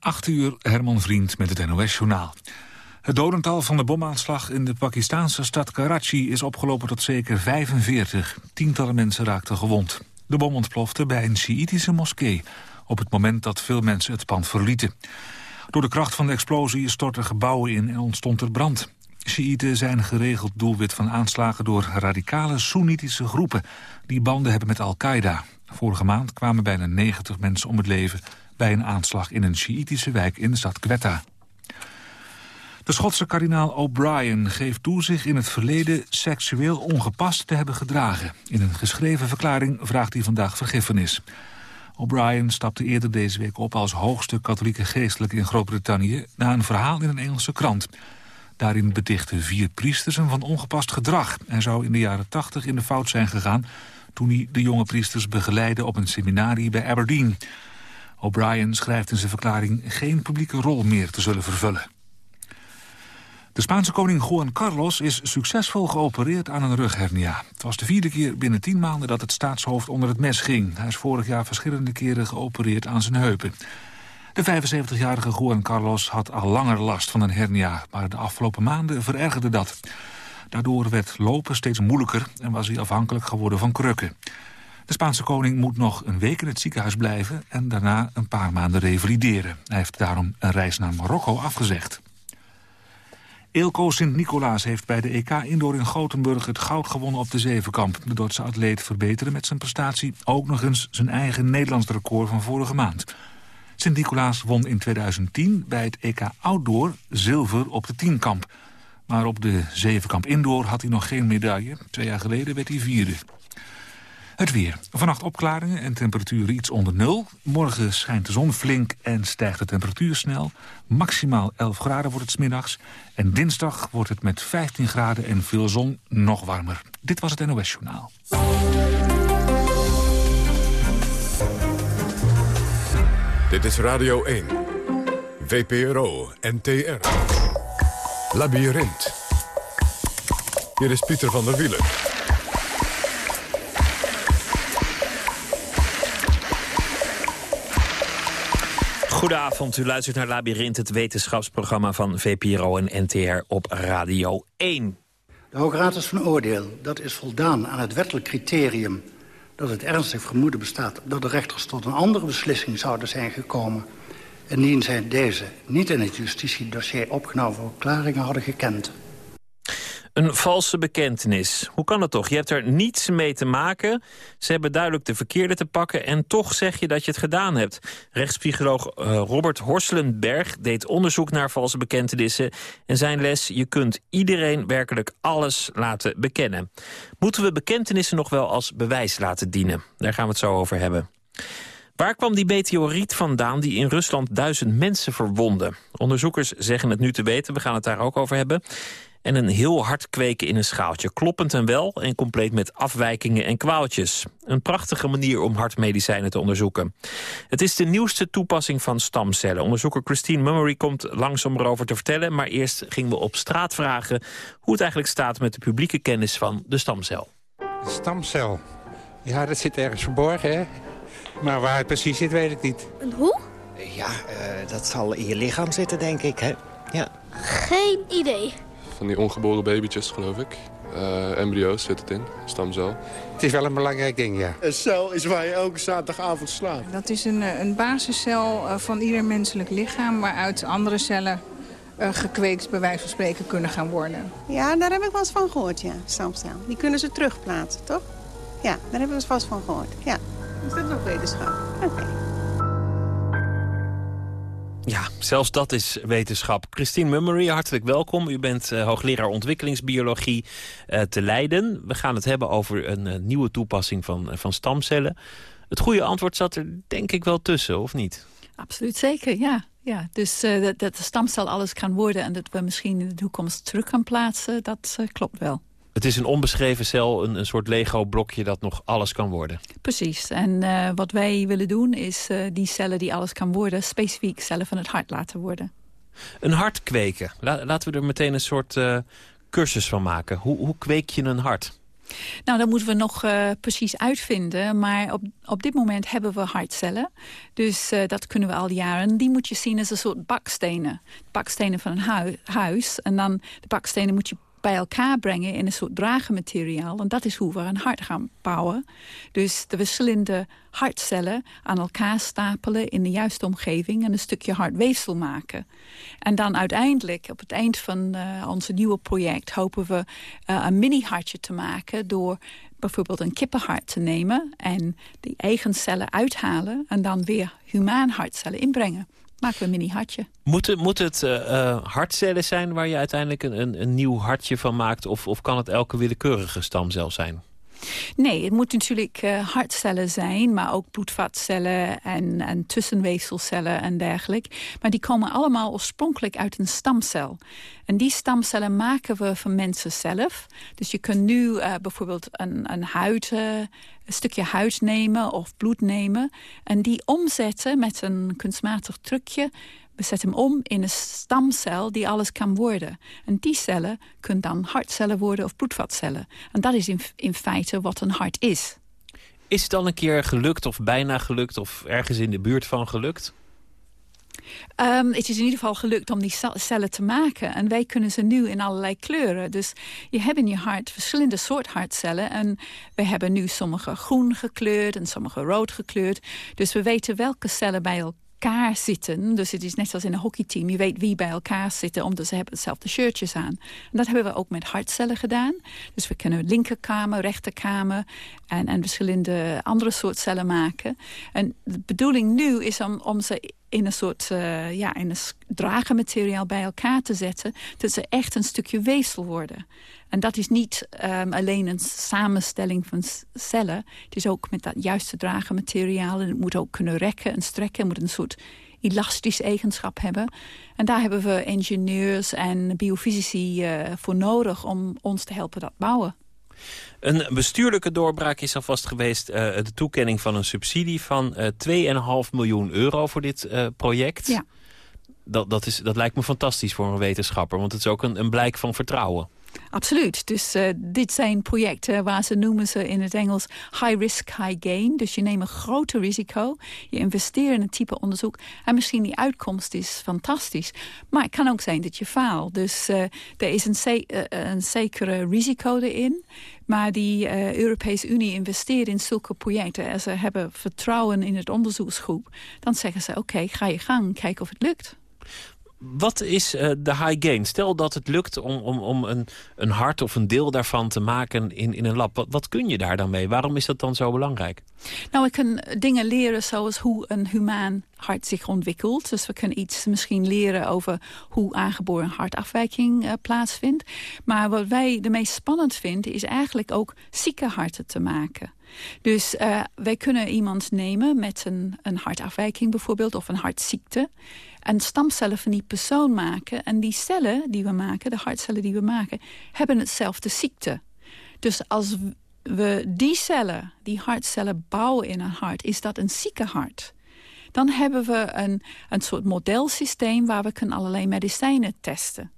8 uur, Herman Vriend met het NOS-journaal. Het dodental van de bomaanslag in de Pakistanse stad Karachi is opgelopen tot zeker 45. Tientallen mensen raakten gewond. De bom ontplofte bij een Sjiïtische moskee... op het moment dat veel mensen het pand verlieten. Door de kracht van de explosie stortten gebouwen in en ontstond er brand. Sjiïten zijn geregeld doelwit van aanslagen door radicale Soenitische groepen... die banden hebben met Al-Qaeda. Vorige maand kwamen bijna 90 mensen om het leven bij een aanslag in een Sjiïtische wijk in de stad Quetta. De Schotse kardinaal O'Brien geeft toe zich in het verleden seksueel ongepast te hebben gedragen. In een geschreven verklaring vraagt hij vandaag vergiffenis. O'Brien stapte eerder deze week op als hoogste katholieke geestelijke in Groot-Brittannië... na een verhaal in een Engelse krant. Daarin betichten vier priesters hem van ongepast gedrag. Hij zou in de jaren tachtig in de fout zijn gegaan... toen hij de jonge priesters begeleidde op een seminarie bij Aberdeen. O'Brien schrijft in zijn verklaring geen publieke rol meer te zullen vervullen. De Spaanse koning Juan Carlos is succesvol geopereerd aan een rughernia. Het was de vierde keer binnen tien maanden dat het staatshoofd onder het mes ging. Hij is vorig jaar verschillende keren geopereerd aan zijn heupen. De 75-jarige Juan Carlos had al langer last van een hernia... maar de afgelopen maanden verergerde dat. Daardoor werd lopen steeds moeilijker en was hij afhankelijk geworden van krukken. De Spaanse koning moet nog een week in het ziekenhuis blijven... en daarna een paar maanden revalideren. Hij heeft daarom een reis naar Marokko afgezegd. Eelco Sint-Nicolaas heeft bij de EK Indoor in Gothenburg het goud gewonnen op de zevenkamp. De Duitse atleet verbeterde met zijn prestatie ook nog eens zijn eigen Nederlands record van vorige maand. Sint-Nicolaas won in 2010 bij het EK Outdoor zilver op de tienkamp. Maar op de zevenkamp Indoor had hij nog geen medaille. Twee jaar geleden werd hij vierde. Het weer. Vannacht opklaringen en temperaturen iets onder nul. Morgen schijnt de zon flink en stijgt de temperatuur snel. Maximaal 11 graden wordt het smiddags. En dinsdag wordt het met 15 graden en veel zon nog warmer. Dit was het NOS Journaal. Dit is Radio 1. VPRO NTR. Labyrinth. Hier is Pieter van der Wielen. Goedenavond, u luistert naar Labyrinth, het wetenschapsprogramma van VPRO en NTR op Radio 1. De Hoge Raad is van oordeel dat is voldaan aan het wettelijk criterium... dat het ernstig vermoeden bestaat dat de rechters tot een andere beslissing zouden zijn gekomen... indien zij deze niet in het justitiedossier opgenomen verklaringen hadden gekend. Een valse bekentenis. Hoe kan het toch? Je hebt er niets mee te maken. Ze hebben duidelijk de verkeerde te pakken... en toch zeg je dat je het gedaan hebt. Rechtspsycholoog uh, Robert Horselenberg deed onderzoek naar valse bekentenissen... en zijn les, je kunt iedereen werkelijk alles laten bekennen. Moeten we bekentenissen nog wel als bewijs laten dienen? Daar gaan we het zo over hebben. Waar kwam die meteoriet vandaan die in Rusland duizend mensen verwonde? Onderzoekers zeggen het nu te weten, we gaan het daar ook over hebben en een heel hard kweken in een schaaltje. Kloppend en wel en compleet met afwijkingen en kwaaltjes. Een prachtige manier om hartmedicijnen te onderzoeken. Het is de nieuwste toepassing van stamcellen. Onderzoeker Christine Mummery komt langs om erover te vertellen... maar eerst gingen we op straat vragen hoe het eigenlijk staat... met de publieke kennis van de stamcel. De stamcel? Ja, dat zit ergens verborgen, hè? Maar waar het precies zit, weet ik niet. En hoe? Ja, uh, dat zal in je lichaam zitten, denk ik, hè? Ja. Geen idee van die ongeboren babytjes, geloof ik. Uh, embryo's zit het in, stamcel. Het is wel een belangrijk ding, ja. Een cel is waar je elke zaterdagavond slaapt. Dat is een, een basiscel eh, van ieder menselijk lichaam... waaruit andere cellen uh, gekweekt, bij wijze van spreken, kunnen gaan worden. Ja, daar heb ik wel eens van gehoord, ja, stamcel. Die kunnen ze terugplaatsen, toch? Ja, daar hebben we eens vast van gehoord, ja. Is dat nog wetenschap? Oké. Ja, zelfs dat is wetenschap. Christine Mummery, hartelijk welkom. U bent uh, hoogleraar ontwikkelingsbiologie uh, te Leiden. We gaan het hebben over een uh, nieuwe toepassing van, van stamcellen. Het goede antwoord zat er denk ik wel tussen, of niet? Absoluut zeker, ja. ja. Dus dat, dat de stamcel alles kan worden... en dat we misschien in de toekomst terug kan plaatsen, dat klopt wel. Het is een onbeschreven cel, een, een soort Lego-blokje dat nog alles kan worden. Precies. En uh, wat wij willen doen is uh, die cellen die alles kan worden... specifiek cellen van het hart laten worden. Een hart kweken. La laten we er meteen een soort uh, cursus van maken. Hoe, hoe kweek je een hart? Nou, dat moeten we nog uh, precies uitvinden. Maar op, op dit moment hebben we hartcellen. Dus uh, dat kunnen we al jaren. Die moet je zien als een soort bakstenen. Bakstenen van een huis. En dan de bakstenen moet je bij elkaar brengen in een soort dragenmateriaal. En dat is hoe we een hart gaan bouwen. Dus de verschillende hartcellen aan elkaar stapelen in de juiste omgeving... en een stukje hartweefsel maken. En dan uiteindelijk, op het eind van uh, onze nieuwe project... hopen we uh, een mini-hartje te maken door bijvoorbeeld een kippenhart te nemen... en die eigen cellen uithalen en dan weer humaan hartcellen inbrengen maken we een mini hartje. Moet, moet het uh, hartcellen zijn waar je uiteindelijk een, een, een nieuw hartje van maakt... Of, of kan het elke willekeurige stamcel zijn? Nee, het moet natuurlijk uh, hartcellen zijn, maar ook bloedvatcellen en, en tussenweefselcellen en dergelijke. Maar die komen allemaal oorspronkelijk uit een stamcel. En die stamcellen maken we van mensen zelf. Dus je kunt nu uh, bijvoorbeeld een, een huid, uh, een stukje huid nemen of bloed nemen. En die omzetten met een kunstmatig trucje we zetten hem om in een stamcel die alles kan worden. En die cellen kunnen dan hartcellen worden of bloedvatcellen. En dat is in, in feite wat een hart is. Is het al een keer gelukt of bijna gelukt of ergens in de buurt van gelukt? Um, het is in ieder geval gelukt om die cellen te maken. En wij kunnen ze nu in allerlei kleuren. Dus je hebt in je hart verschillende soorten hartcellen. En we hebben nu sommige groen gekleurd en sommige rood gekleurd. Dus we weten welke cellen bij elkaar elkaar. Dus het is net als in een hockeyteam. Je weet wie bij elkaar zitten, omdat ze hebben hetzelfde shirtjes aan. En dat hebben we ook met hartcellen gedaan. Dus we kunnen linkerkamer, rechterkamer en, en verschillende andere soort cellen maken. En de bedoeling nu is om, om ze in een soort uh, ja, in een dragenmateriaal bij elkaar te zetten... dat ze echt een stukje weefsel worden. En dat is niet um, alleen een samenstelling van cellen. Het is ook met dat juiste dragenmateriaal. En het moet ook kunnen rekken en strekken. Het moet een soort elastische eigenschap hebben. En daar hebben we ingenieurs en biofysici uh, voor nodig... om ons te helpen dat bouwen. Een bestuurlijke doorbraak is alvast geweest... Uh, de toekenning van een subsidie van uh, eh, 2,5 miljoen euro voor dit project. Ja. Dat, dat, is, dat lijkt me fantastisch voor een wetenschapper. Want het is ook een, een blijk van vertrouwen. Absoluut. Dus uh, dit zijn projecten waar ze noemen ze in het Engels high risk, high gain. Dus je neemt een groter risico. Je investeert in een type onderzoek. En misschien die uitkomst is fantastisch. Maar het kan ook zijn dat je faalt. Dus uh, er is een, ze een zekere risico erin. Maar die Europese Unie investeert in zulke projecten. En ze hebben vertrouwen in het onderzoeksgroep. Dan zeggen ze, oké, ga je gang, kijk of het lukt. Wat is uh, de high gain? Stel dat het lukt om, om, om een, een hart of een deel daarvan te maken in, in een lab. Wat, kun je daar dan mee? Waarom is dat dan zo belangrijk? Nou, ik kan dingen leren zoals hoe een humaan hart zich ontwikkelt. Dus we kunnen iets misschien leren over hoe aangeboren hartafwijking uh, plaatsvindt. Maar wat wij de meest spannend vinden is eigenlijk ook zieke harten te maken. Dus uh, wij kunnen iemand nemen met een, een hartafwijking bijvoorbeeld of een hartziekte en stamcellen van die persoon maken. En die cellen die we maken, de hartcellen die we maken, hebben hetzelfde ziekte. Dus als we die cellen, die hartcellen bouwen in een hart, is dat een zieke hart. Dan hebben we een, een soort modelsysteem waar we kunnen allerlei medicijnen testen.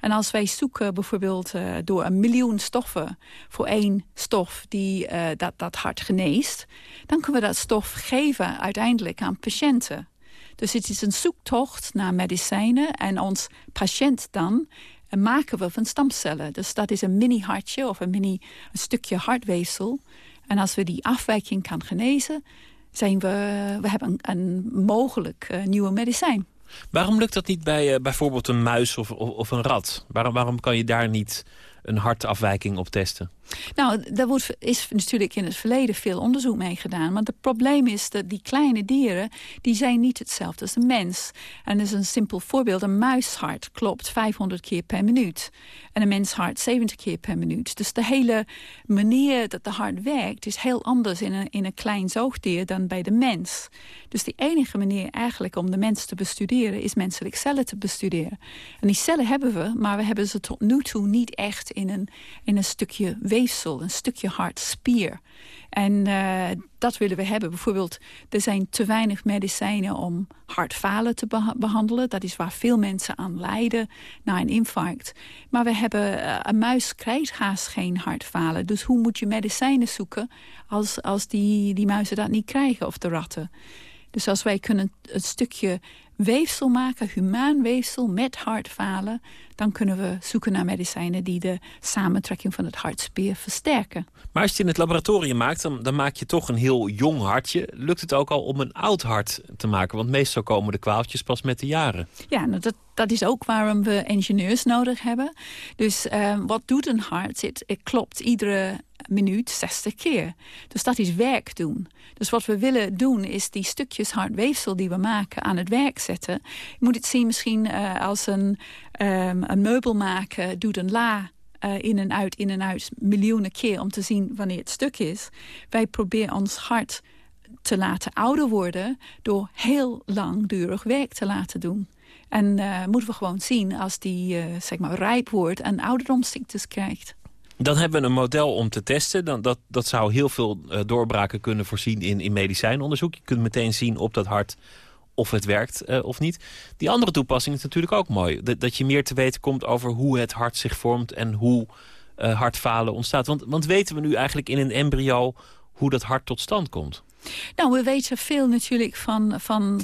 En als wij zoeken bijvoorbeeld uh, door een miljoen stoffen voor één stof die uh, dat, dat hart geneest, dan kunnen we dat stof geven uiteindelijk aan patiënten. Dus het is een zoektocht naar medicijnen. En ons patiënt dan maken we van stamcellen. Dus dat is een mini-hartje of een mini een stukje hartweefsel. En als we die afwijking kan genezen... zijn we, we hebben een, een mogelijk uh, nieuwe medicijn. Waarom lukt dat niet bij uh, bijvoorbeeld een muis of, of, of, een rat? Waarom, waarom kan je daar niet een hartafwijking op testen? Nou, daar wordt, is natuurlijk in het verleden veel onderzoek mee gedaan. Maar het probleem is dat die kleine dieren... die zijn niet hetzelfde als een mens. En dat is een simpel voorbeeld. Een muishart klopt 500 keer per minuut. En een menshart 70 keer per minuut. Dus de hele manier dat de hart werkt... is heel anders in een, in een klein zoogdier dan bij de mens. Dus de enige manier eigenlijk om de mens te bestuderen... is menselijk cellen te bestuderen. En die cellen hebben we, maar we hebben ze tot nu toe niet echt... in een, in een stukje een stukje hartspier. En uh, dat willen we hebben. Bijvoorbeeld, er zijn te weinig medicijnen om hartfalen te behandelen. Dat is waar veel mensen aan lijden na een infarct. Maar we hebben, uh, een muis krijgt haast geen hartfalen. Dus hoe moet je medicijnen zoeken als, als die, die muizen dat niet krijgen of de ratten? Dus als wij kunnen een stukje weefsel maken, humaan weefsel met hartfalen... dan kunnen we zoeken naar medicijnen die de samentrekking van het hartspier versterken. Maar als je het in het laboratorium maakt, dan, dan maak je toch een heel jong hartje. Lukt het ook al om een oud hart te maken? Want meestal komen de kwaaltjes pas met de jaren. Ja, nou dat, dat is ook waarom we ingenieurs nodig hebben. Dus uh, wat doet een hart? Het, het klopt iedere minuut 60 keer. Dus dat is werk doen. Dus wat we willen doen is die stukjes hardweefsel die we maken aan het werk zetten. Je moet het zien misschien uh, als een, um, een meubel doet een la uh, in en uit, in en uit, miljoenen keer om te zien wanneer het stuk is. Wij proberen ons hart te laten ouder worden door heel langdurig werk te laten doen. En uh, moeten we gewoon zien als die zeg maar rijp wordt en ouderdomsziektes krijgt. Dan hebben we een model om te testen. Dan, dat, dat zou heel veel uh, doorbraken kunnen voorzien in, in medicijnonderzoek. Je kunt meteen zien op dat hart of het werkt uh, of niet. Die andere toepassing is natuurlijk ook mooi. Dat, dat je meer te weten komt over hoe het hart zich vormt... en hoe uh, hartfalen ontstaat. Want, want weten we nu eigenlijk in een embryo hoe dat hart tot stand komt? Nou, we weten veel natuurlijk van, van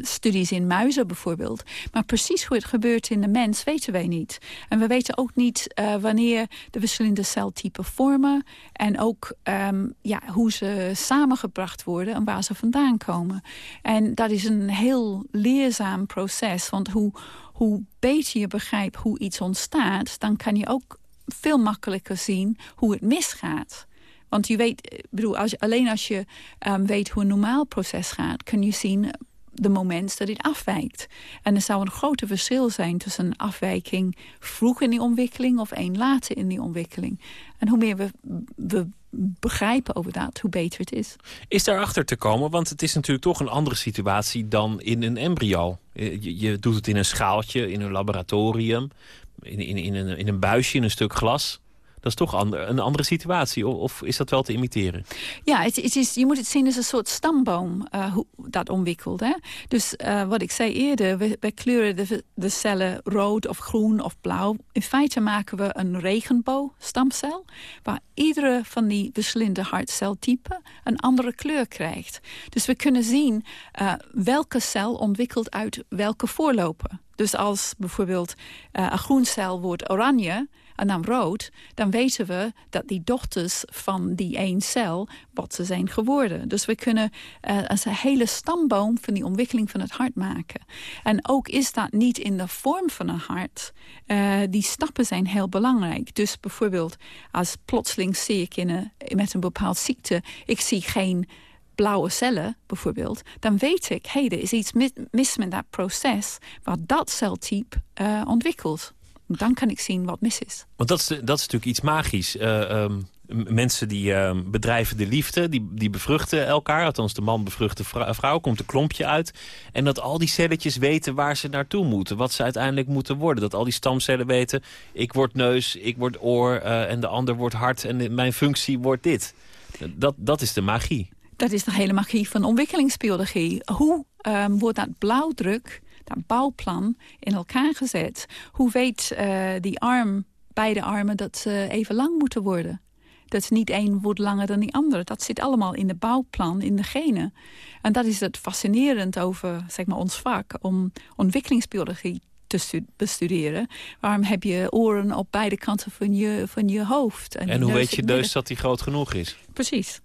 studies in muizen bijvoorbeeld. Maar precies hoe het gebeurt in de mens weten wij niet. En we weten ook niet uh, wanneer de verschillende celtypen vormen. En ook um, ja, hoe ze samengebracht worden en waar ze vandaan komen. En dat is een heel leerzaam proces. Want hoe, hoe beter je begrijpt hoe iets ontstaat... dan kan je ook veel makkelijker zien hoe het misgaat. Want je weet, bedoel, als, alleen als je um, weet hoe een normaal proces gaat... kun je zien de moment dat het afwijkt. En er zou een grote verschil zijn tussen een afwijking vroeg in die ontwikkeling of één later in die ontwikkeling. En hoe meer we, we begrijpen over dat, hoe beter het is. Is daarachter te komen? Want het is natuurlijk toch een andere situatie dan in een embryo. Je, je doet het in een schaaltje, in een laboratorium, in, in, in, een, in een buisje, in een stuk glas is toch ander, een andere situatie. Of is dat wel te imiteren? Ja, het, het is, je moet het zien als een soort stamboom uh, hoe dat ontwikkelt. Hè? Dus uh, wat ik zei eerder, we, kleuren de, de, cellen rood of groen of blauw. In feite maken we een regenboogstamcel... waar iedere van die verschillende hartceltypen een andere kleur krijgt. Dus we kunnen zien uh, welke cel ontwikkelt uit welke voorloper. Dus als bijvoorbeeld een groen cel wordt oranje en dan rood, dan weten we dat die dochters van die één cel wat ze zijn geworden. Dus we kunnen uh, een hele stamboom van die ontwikkeling van het hart maken. En ook is dat niet in de vorm van een hart. Uh, die stappen zijn heel belangrijk. Dus bijvoorbeeld als plotseling zie ik in een, met een bepaald ziekte... ik zie geen blauwe cellen bijvoorbeeld... dan weet ik, hé, hey, er is iets mis met dat proces... wat dat celtype uh, ontwikkelt dan kan ik zien wat mis is. Want dat is, dat is natuurlijk iets magisch. Uh, um, mensen die uh, bedrijven de liefde, die, die bevruchten elkaar. Althans, de man bevrucht de vrouw, vrouw, komt een klompje uit. En dat al die celletjes weten waar ze naartoe moeten. Wat ze uiteindelijk moeten worden. Dat al die stamcellen weten, ik word neus, ik word oor... Uh, en de ander wordt hart en mijn functie wordt dit. Dat, dat is de magie. Dat is de hele magie van ontwikkelingsbiologie. Hoe um, wordt dat blauwdruk dat bouwplan in elkaar gezet. Hoe weet uh, die arm, beide armen, dat ze even lang moeten worden? Dat niet één wordt langer dan die andere. Dat zit allemaal in de bouwplan, in de genen. En dat is het fascinerend over zeg maar, ons vak... om ontwikkelingsbiologie te bestuderen. Waarom heb je oren op beide kanten van je, van je hoofd? En, en hoe weet je dus dat die groot genoeg is? Precies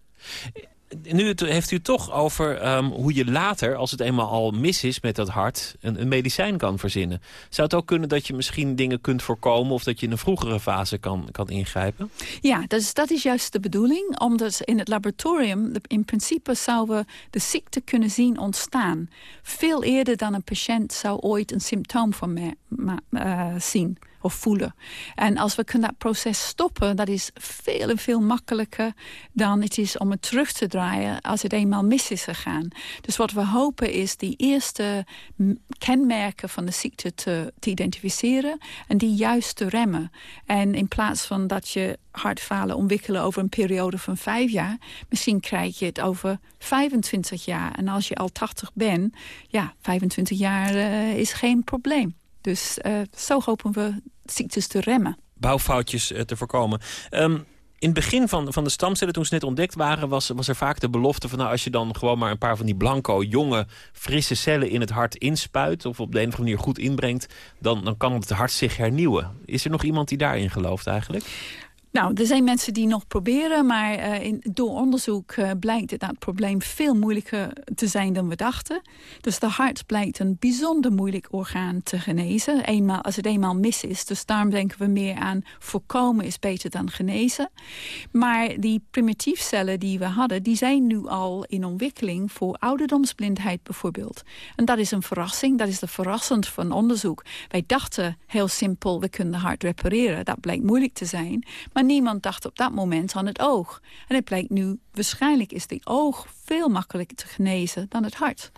nu heeft u toch over um, hoe je later, als het eenmaal al mis is met dat hart... Een, een, medicijn kan verzinnen. Zou het ook kunnen dat je misschien dingen kunt voorkomen... of dat je in een vroegere fase kan, kan ingrijpen? Ja, is, dat is juist de bedoeling. Omdat in het laboratorium, in principe zouden we de ziekte kunnen zien ontstaan. Veel eerder dan een patiënt zou ooit een symptoom van me, uh, zien of voelen. En als we kunnen dat proces stoppen, dat is veel en veel makkelijker dan het is om het terug te draaien als het eenmaal mis is gegaan. Dus wat we hopen is die eerste kenmerken van de ziekte te, te identificeren en die juist te remmen. En in plaats van dat je hartfalen ontwikkelen over een periode van vijf jaar... misschien krijg je het over 25 jaar. En als je al 80 bent, ja, 25 jaar uh, is geen probleem. Dus uh, zo hopen we ziektes te remmen. Bouwfoutjes uh, te voorkomen. Um, in het begin van, van de stamcellen, toen ze net ontdekt waren... Was, was er vaak de belofte van... Nou, als je dan gewoon maar een paar van die blanco, jonge, frisse cellen... in het hart inspuit of op de een manier goed inbrengt... dan, dan kan het hart zich hernieuwen. Is er nog iemand die daarin gelooft eigenlijk? Nou, er zijn mensen die nog proberen, maar uh, in, door onderzoek uh, blijkt dat het probleem veel moeilijker te zijn dan we dachten. Dus de hart blijkt een bijzonder moeilijk orgaan te genezen, eenmaal, als het eenmaal mis is. Dus daarom denken we meer aan voorkomen is beter dan genezen. Maar die primitiefcellen die we hadden, die zijn nu al in ontwikkeling voor ouderdomsblindheid bijvoorbeeld. En dat is een verrassing, dat is de verrassend van onderzoek. Wij dachten heel simpel, we kunnen hart repareren. Dat blijkt moeilijk te zijn. Maar niemand dacht op dat moment aan het oog. En het blijkt nu, waarschijnlijk is die oog veel makkelijker te genezen dan het hart.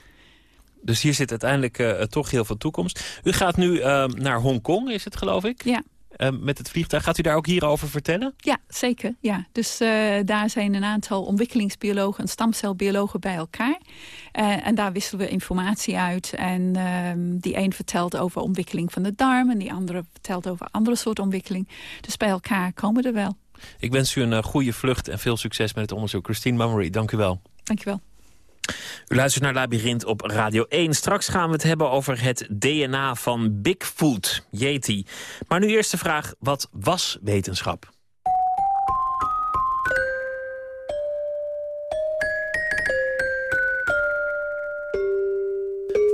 Dus hier zit uiteindelijk uh, toch heel veel toekomst. U gaat nu uh, naar Hongkong, is het geloof ik? Ja. Uh, met het vliegtuig. Gaat u daar ook hierover vertellen? Ja, zeker. Ja. Dus daar zijn een aantal ontwikkelingsbiologen en stamcelbiologen bij elkaar. en daar wisselen we informatie uit. En ehm, die een vertelt over ontwikkeling van de darm... en die andere vertelt over andere soort ontwikkeling. Dus bij elkaar komen we er wel. Ik wens u een goede vlucht en veel succes met het onderzoek. Christine Mamory, dank u wel. Dank je wel. U luistert naar Labyrinth op Radio 1. Straks gaan we het hebben over het DNA van Bigfoot, Yeti. Maar nu eerst de vraag, wat was wetenschap?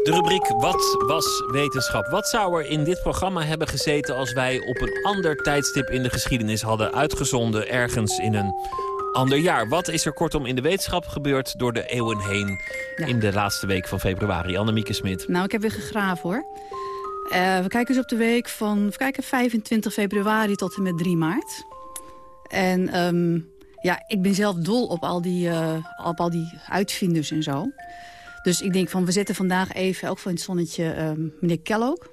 De rubriek Wat was wetenschap? Wat zou er in dit programma hebben gezeten... als wij op een ander tijdstip in de geschiedenis hadden uitgezonden... ergens in een ander jaar. Wat is er kortom in de wetenschap gebeurd door de eeuwen heen... in de laatste week van februari? Annemieke Smit. Nou, ik heb weer gegraven, hoor. Uh, we kijken eens op de week van we kijken 25 februari tot en met 3 maart. En um, ja, ik ben zelf dol op al, die, uh, op al die uitvinders en zo. Dus ik denk van, we zetten vandaag even, ook van het zonnetje, um, meneer Kellogg.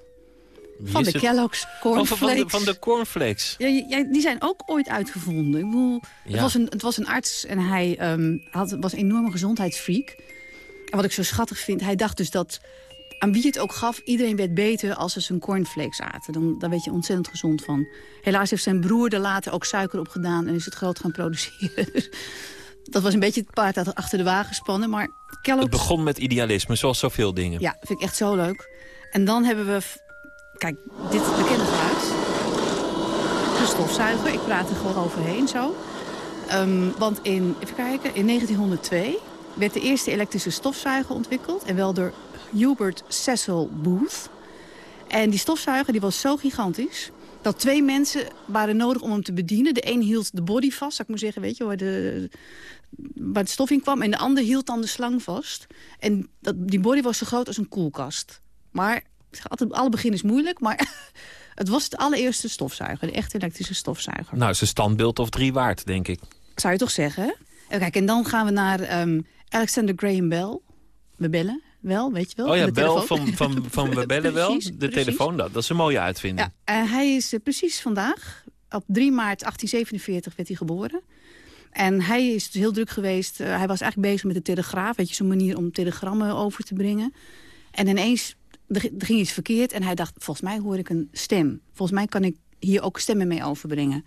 Van de Kellogg's cornflakes. van, de, van de cornflakes. Ja, die zijn ook ooit uitgevonden. Ik bedoel, het, was een, het was een arts en hij um, had, was een enorme gezondheidsfreak. En wat ik zo schattig vind, hij dacht dus dat aan wie het ook gaf... iedereen werd beter als ze zijn cornflakes aten. Dan, daar werd je ontzettend gezond van. Helaas heeft zijn broer er later ook suiker op gedaan... en is het groot gaan produceren. dat was een beetje het paard dat achter de wagen spannen. Maar Kellogg's... Het begon met idealisme, zoals zoveel dingen. Ja, vind ik echt zo leuk. En dan hebben we Kijk, dit bekende geluid. De stofzuiger. Ik praat er gewoon overheen zo. Um, want in, even kijken, in 1902 werd de eerste elektrische stofzuiger ontwikkeld. En wel door Hubert Cecil Booth. En die stofzuiger die was zo gigantisch dat twee mensen waren nodig om hem te bedienen. De een hield de body vast, ik maar zeggen, weet je, waar, de, waar het stof in kwam. En de ander hield dan de slang vast. En dat, die body was zo groot als een koelkast. Maar altijd, alle begin is moeilijk, maar het was het allereerste stofzuiger. De echte elektrische stofzuiger. Nou, is een standbeeld of drie waard, denk ik. Zou je toch zeggen? Kijk, en dan gaan we naar um, Alexander Graham Bell. We bellen wel, weet je wel. Oh ja, Bell van, van, van We bellen wel. De telefoon, dat, dat is een mooie uitvinding. Ja, uh, hij is uh, precies vandaag, op 3 maart 1847 werd hij geboren. En hij is dus heel druk geweest. Uh, hij was eigenlijk bezig met de telegraaf. Weet je, zo'n manier om telegrammen over te brengen. En ineens er, ging iets verkeerd en hij dacht, volgens mij hoor ik een stem. Volgens mij kan ik hier ook stemmen mee overbrengen.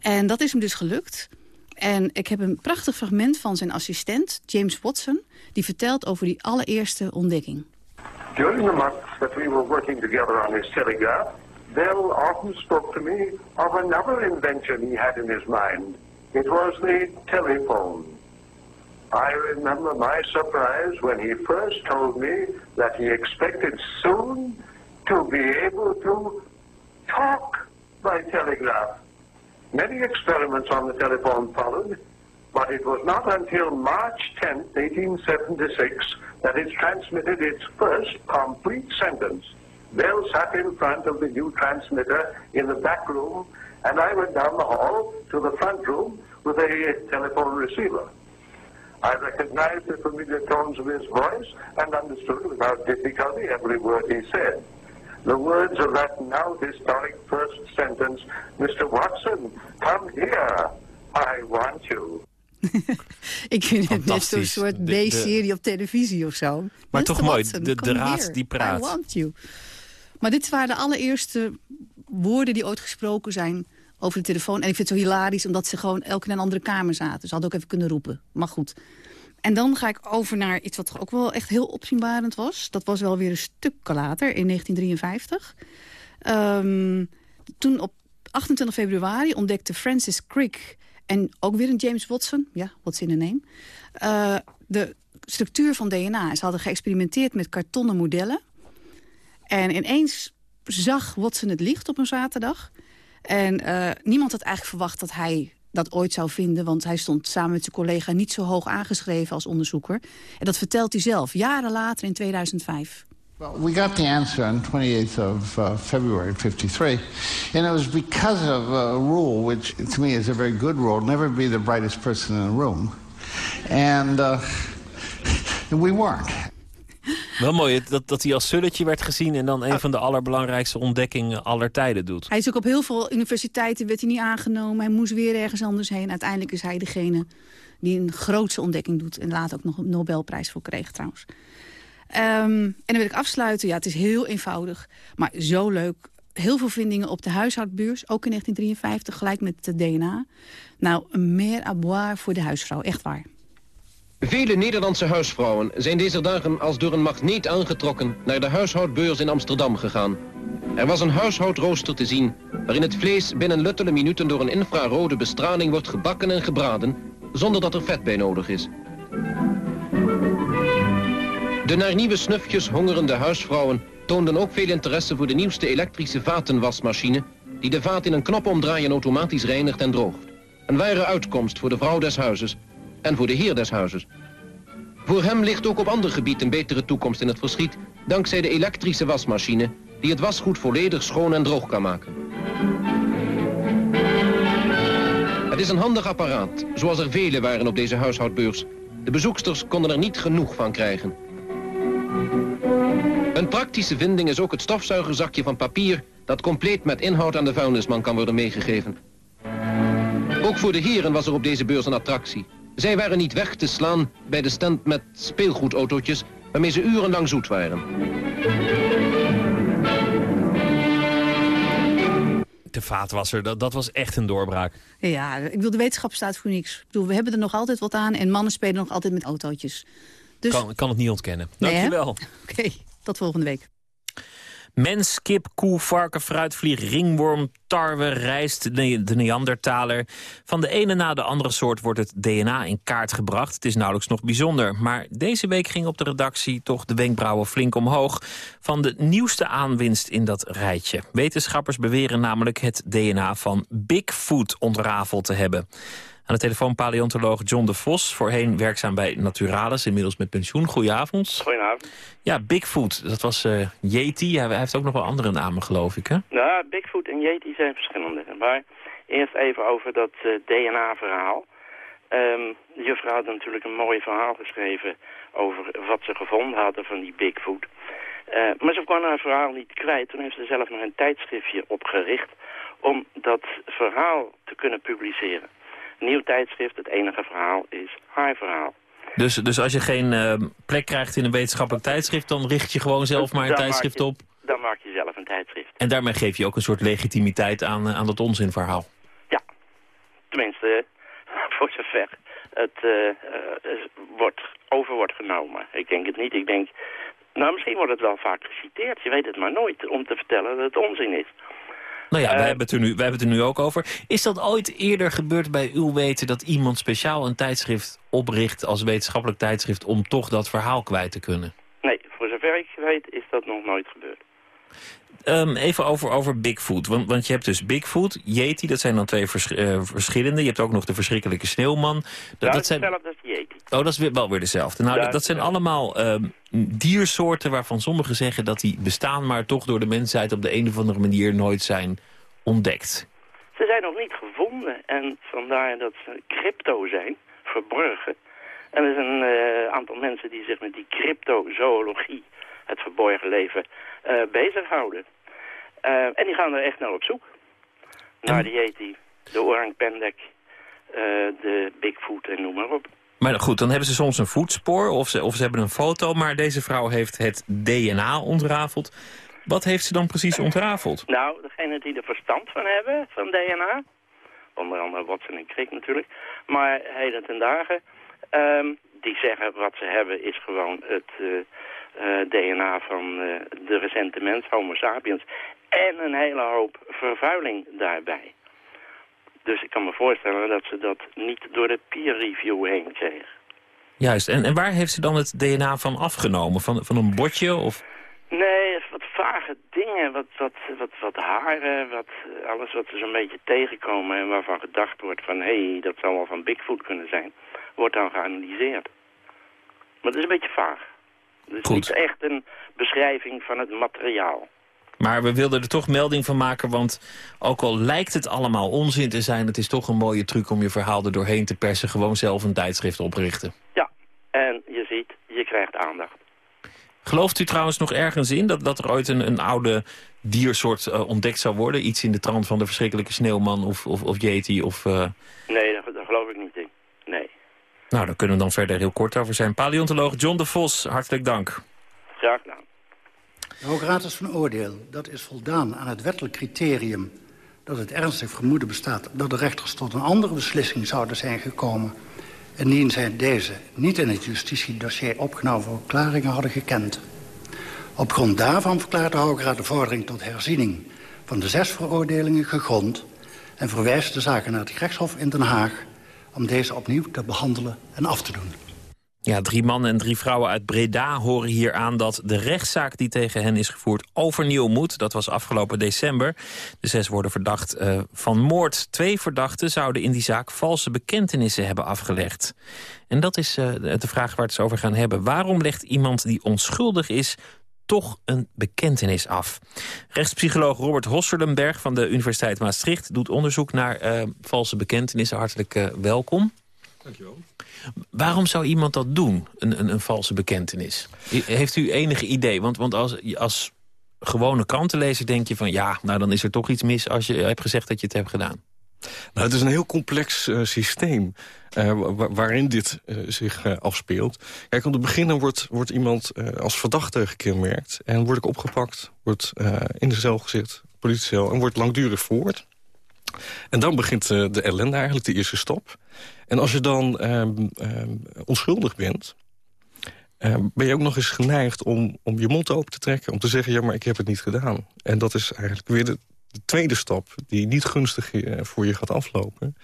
En dat is hem dus gelukt. En ik heb een prachtig fragment van zijn assistent, James Watson... die vertelt over die allereerste ontdekking. During the months that we were working together on his telegraph... Bell often spoke to me of another invention he had in his mind. It was the telephone. I remember my surprise when he first told me that he expected soon to be able to talk by telegraph. Many experiments on the telephone followed, but it was not until March 10, 1876, that it transmitted its first complete sentence. Bill sat in front of the new transmitter in the back room, and I went down the hall to the front room with a telephone receiver. I recognized the familiar tones of his voice and understood without difficulty every word he said. The words of that now historic first sentence, Mr. Watson, come here. I want you. Ik vind het net zo'n soort B-serie op televisie of zo. Maar toch mooi, de, de raad die praat. I want you. Maar dit waren de allereerste woorden die ooit gesproken zijn over de telefoon. En ik vind het zo hilarisch, omdat ze gewoon elk in een andere kamer zaten. Ze hadden ook even kunnen roepen. Maar goed. En dan ga ik over naar iets wat ook wel echt heel opzienbarend was. Dat was wel weer een stuk later, in 1953. Ehm, toen op 28 februari ontdekte Francis Crick... en ook weer een James Watson, ja, what's in a name... Uh, de structuur van DNA. Ze hadden geëxperimenteerd met kartonnen modellen. En ineens zag Watson het licht op een zaterdag. En uh, niemand had eigenlijk verwacht dat hij dat ooit zou vinden. Want hij stond samen met zijn collega niet zo hoog aangeschreven als onderzoeker. En dat vertelt hij zelf, jaren later in 2005. Well, we got the answer on 28th of uh, February 53. And it was because of a rule, which to me is a very good rule, never be the brightest person in the room. And uh, we weren't. Wel mooi dat, dat hij als sulletje werd gezien... en dan een van de allerbelangrijkste ontdekkingen aller tijden doet. Hij is ook op heel veel universiteiten werd hij niet aangenomen. Hij moest weer ergens anders heen. Uiteindelijk is hij degene die een grootste ontdekking doet... en later ook nog een Nobelprijs voor kreeg trouwens. Um, en dan wil ik afsluiten. Ja, het is heel eenvoudig, maar zo leuk. Heel veel vindingen op de huishoudbeurs, ook in 1953, gelijk met de DNA. Nou, een meer à boire voor de huisvrouw, echt waar. Vele Nederlandse huisvrouwen zijn deze dagen als door een magneet aangetrokken naar de huishoudbeurs in Amsterdam gegaan. Er was een huishoudrooster te zien waarin het vlees binnen luttele minuten door een infrarode bestraling wordt gebakken en gebraden zonder dat er vet bij nodig is. De naar nieuwe snufjes hongerende huisvrouwen toonden ook veel interesse voor de nieuwste elektrische vatenwasmachine die de vaat in een knop omdraaien automatisch reinigt en droogt. Een ware uitkomst voor de vrouw des huizes en voor de heer des huizes. Voor hem ligt ook op ander gebied een betere toekomst in het verschiet... dankzij de elektrische wasmachine... die het wasgoed volledig schoon en droog kan maken. Het is een handig apparaat, zoals er vele waren op deze huishoudbeurs. De bezoeksters konden er niet genoeg van krijgen. Een praktische vinding is ook het stofzuigerzakje van papier... dat compleet met inhoud aan de vuilnisman kan worden meegegeven. Ook voor de heren was er op deze beurs een attractie. Zij waren niet weg te slaan bij de stand met speelgoedautootjes... waarmee ze urenlang zoet waren. De vaatwasser, dat, dat was echt een doorbraak. Ja, ik bedoel, de wetenschap staat voor niks. Ik bedoel, we hebben er nog altijd wat aan en mannen spelen nog altijd met autootjes. Dus... Kan, kan het niet ontkennen. Dankjewel. Nee, Oké, tot volgende week. Mens, kip, koe, varken, fruitvlieg, ringworm, tarwe, rijst, de Neandertaler. Van de ene na de andere soort wordt het DNA in kaart gebracht. Het is nauwelijks nog bijzonder. Maar deze week ging op de redactie toch de wenkbrauwen flink omhoog... van de nieuwste aanwinst in dat rijtje. Wetenschappers beweren namelijk het DNA van Bigfoot ontrafeld te hebben. Aan de telefoon paleontoloog John de Vos, voorheen werkzaam bij Naturalis, inmiddels met pensioen. Goedenavond. Goedenavond. Ja, Bigfoot, dat was uh, Yeti. Hij heeft ook nog wel andere namen, geloof ik, hè? Ja, Bigfoot en Yeti zijn verschillende. Maar eerst even over dat uh, eh, DNA-verhaal. Um, de juffrouw had natuurlijk een mooi verhaal geschreven over wat ze gevonden hadden van die Bigfoot. Uh, maar ze kwam haar verhaal niet kwijt. Toen heeft ze zelf nog een tijdschriftje opgericht om dat verhaal te kunnen publiceren nieuw tijdschrift, het enige verhaal is haar verhaal. Dus, dus als je geen uh, plek krijgt in een wetenschappelijk tijdschrift... dan richt je gewoon zelf maar een tijdschrift op? Dan maak je zelf een tijdschrift. En daarmee geef je ook een soort legitimiteit aan, uh, aan dat onzinverhaal? Ja, tenminste, voor zover het uh, wordt, over wordt genomen. Ik denk het niet. Ik denk, nou misschien wordt het wel vaak geciteerd. Je weet het maar nooit om te vertellen dat het onzin is. Nou ja, wij, eh, hebben het er nu, wij hebben het er nu ook over. Is dat ooit eerder gebeurd bij uw weten... dat iemand speciaal een tijdschrift opricht als wetenschappelijk tijdschrift... om toch dat verhaal kwijt te kunnen? Nee, voor zover ik weet is dat nog nooit gebeurd. Um, even over, over Bigfoot. Want, want je hebt dus Bigfoot, Yeti, dat zijn dan twee vers, uh, verschillende. Je hebt ook nog de verschrikkelijke sneeuwman. Dat, ja, dat zijn hetzelfde als Yeti. Oh, dat is weer, wel weer dezelfde. Nou, dat, dat zijn allemaal ehm, diersoorten waarvan sommigen zeggen dat die bestaan... maar toch door de mensheid op de een of andere manier nooit zijn ontdekt. Ze zijn nog niet gevonden en vandaar dat ze crypto zijn, verborgen. En er is een eh, aantal mensen die zich met die cryptozoologie, het verborgen leven, uh, bezighouden. Uh, en die gaan er echt naar op zoek. Naar die Yeti, de orang pendek, de Bigfoot en noem maar op. Maar goed, dan hebben ze soms een voetspoor of ze, of ze hebben een foto... maar deze vrouw heeft het DNA ontrafeld. Wat heeft ze dan precies ontrafeld? Nou, degene die er verstand van hebben, van DNA... onder andere Watson en Crick natuurlijk... maar heden ten dagen, ehm, die zeggen wat ze hebben is gewoon het uh, uh, DNA van uh, de recente mens, homo sapiens... en een hele hoop vervuiling daarbij. Dus ik kan me voorstellen dat ze dat niet door de peer review heen kregen. Juist, en, en waar heeft ze dan het DNA van afgenomen? Van, van een botje of... Nee, wat vage dingen, wat, wat, wat, wat haren, wat, alles wat er zo'n beetje tegenkomen en waarvan gedacht wordt van hé, hey, dat zou wel van Bigfoot kunnen zijn, wordt dan geanalyseerd. Maar het is een beetje vaag. Het is niet echt een beschrijving van het materiaal. Maar we wilden er toch melding van maken, want ook al lijkt het allemaal onzin te zijn... het is toch een mooie truc om je verhaal er doorheen te persen. Gewoon zelf een tijdschrift oprichten. Ja, en je ziet, je krijgt aandacht. Gelooft u trouwens nog ergens in dat, dat er ooit een, een oude diersoort uh, ontdekt zou worden? Iets in de trant van de verschrikkelijke sneeuwman of, of, of yeti? Of, uh... Nee, daar, daar, geloof ik niet in. Nee. Nou, daar kunnen we dan verder heel kort over zijn. Paleontoloog John de Vos, hartelijk dank. Graag gedaan. De is van oordeel dat is voldaan aan het wettelijk criterium... dat het ernstig vermoeden bestaat dat de rechters tot een andere beslissing zouden zijn gekomen... indien zij deze niet in het justitiedossier opgenomen verklaringen hadden gekend. Op grond daarvan verklaart de Raad de vordering tot herziening... van de zes veroordelingen gegrond... en verwijst de zaken naar het gerechtshof in Den Haag... om deze opnieuw te behandelen en af te doen. Ja, drie mannen en drie vrouwen uit Breda horen hier aan dat de rechtszaak die tegen hen is gevoerd overnieuw moet. Dat was afgelopen december. De zes worden verdacht uh, van moord. Twee verdachten zouden in die zaak valse bekentenissen hebben afgelegd. En dat is uh, de vraag waar we het over gaan hebben. Waarom legt iemand die onschuldig is toch een bekentenis af. Rechtspsycholoog Robert Hosserdenberg van de Universiteit Maastricht... doet onderzoek naar uh, valse bekentenissen. Hartelijk welkom. Dankjewel. Waarom zou iemand dat doen, een, een, een valse bekentenis? Heeft u enig idee? Want, want als, als gewone krantenlezer denk je van... ja, nou dan is er toch iets mis als je hebt gezegd dat je het hebt gedaan. Nou, het is een heel complex uh, systeem uh, waarin dit uh, zich afspeelt. Kijk, om te beginnen wordt, wordt iemand als verdachte gekenmerkt... en wordt ik opgepakt, wordt in de cel gezet, politiecel... en wordt langdurig voort. En dan begint de ellende eigenlijk, de eerste stap. En als je dan um, um, onschuldig bent... Um, ben je ook nog eens geneigd om, om je mond open te trekken... om te zeggen, ja, maar ik heb het niet gedaan. En dat is eigenlijk weer de, de tweede stap... die niet gunstig uh, voor je gaat aflopen.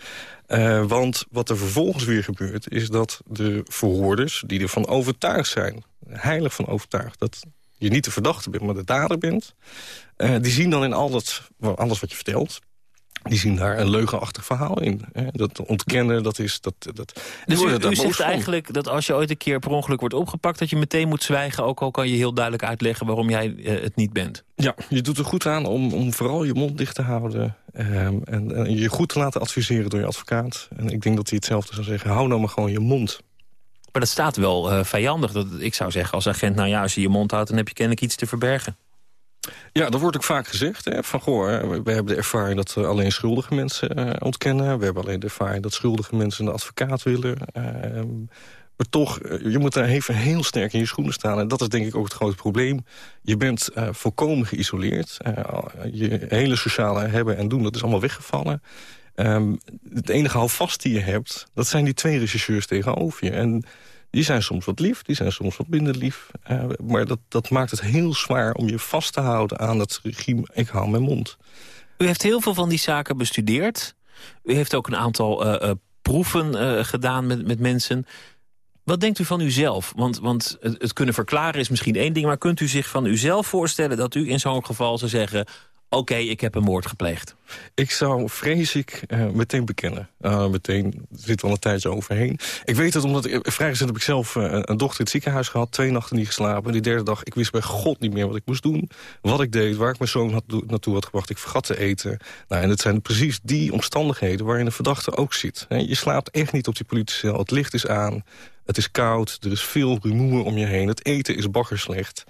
Uh, want wat er vervolgens weer gebeurt... is dat de verhoorders, die ervan overtuigd zijn... heilig van overtuigd... dat je niet de verdachte bent, maar de dader bent... Uh, die zien dan in al dat, alles wat je vertelt die zien daar een leugenachtig verhaal in. Dat ontkennen, dat is... Dat, dat, dus u, u zegt eigenlijk dat als je ooit een keer per ongeluk wordt opgepakt... dat je meteen moet zwijgen, ook al kan je heel duidelijk uitleggen... waarom jij uh, het niet bent. Ja, je doet er goed aan om, om vooral je mond dicht te houden... Um, en, en, je goed te laten adviseren door je advocaat. En ik denk dat hij hetzelfde zou zeggen. Hou nou maar gewoon je mond. Maar dat staat wel uh, vijandig. Dat, ik zou zeggen als agent, nou ja, als je je mond houdt... dan heb je kennelijk iets te verbergen. Ja, dat wordt ook vaak gezegd. Hè, van, goh, we hebben de ervaring dat we alleen schuldige mensen uh, ontkennen. We hebben alleen de ervaring dat schuldige mensen een advocaat willen. Uh, maar toch, je moet daar even heel sterk in je schoenen staan. En dat is denk ik ook het grote probleem. Je bent volkomen geïsoleerd. je hele sociale hebben en doen, dat is allemaal weggevallen. Um, het enige houvast die je hebt, dat zijn die twee regisseurs tegenover je. En die zijn soms wat lief, die zijn soms wat minder lief. Uh, maar dat, dat maakt het heel zwaar om je vast te houden aan het regime... ik hou mijn mond. U heeft heel veel van die zaken bestudeerd. U heeft ook een aantal uh, uh, proeven gedaan met, met mensen. Wat denkt u van uzelf? Want, want het, het, kunnen verklaren is misschien één ding... maar kunt u zich van uzelf voorstellen dat u in zo'n geval zou zeggen... oké, ik heb een moord gepleegd? Ik zou, vrees ik, uh, meteen bekennen. Uh, meteen, zit wel een tijdje overheen. Ik weet het, omdat ik, vrij recent heb ik zelf een dochter in het ziekenhuis gehad. Twee nachten niet geslapen. Die derde dag, ik wist bij god niet meer wat ik moest doen. Wat ik deed, waar ik mijn zoon had, naartoe had gebracht. Ik vergat te eten. Nou, en het zijn precies die omstandigheden waarin de verdachte ook zit. Je slaapt echt niet op die politiecel. Het licht is aan. Het is koud. Er is veel rumoer om je heen. Het eten is baggerslecht.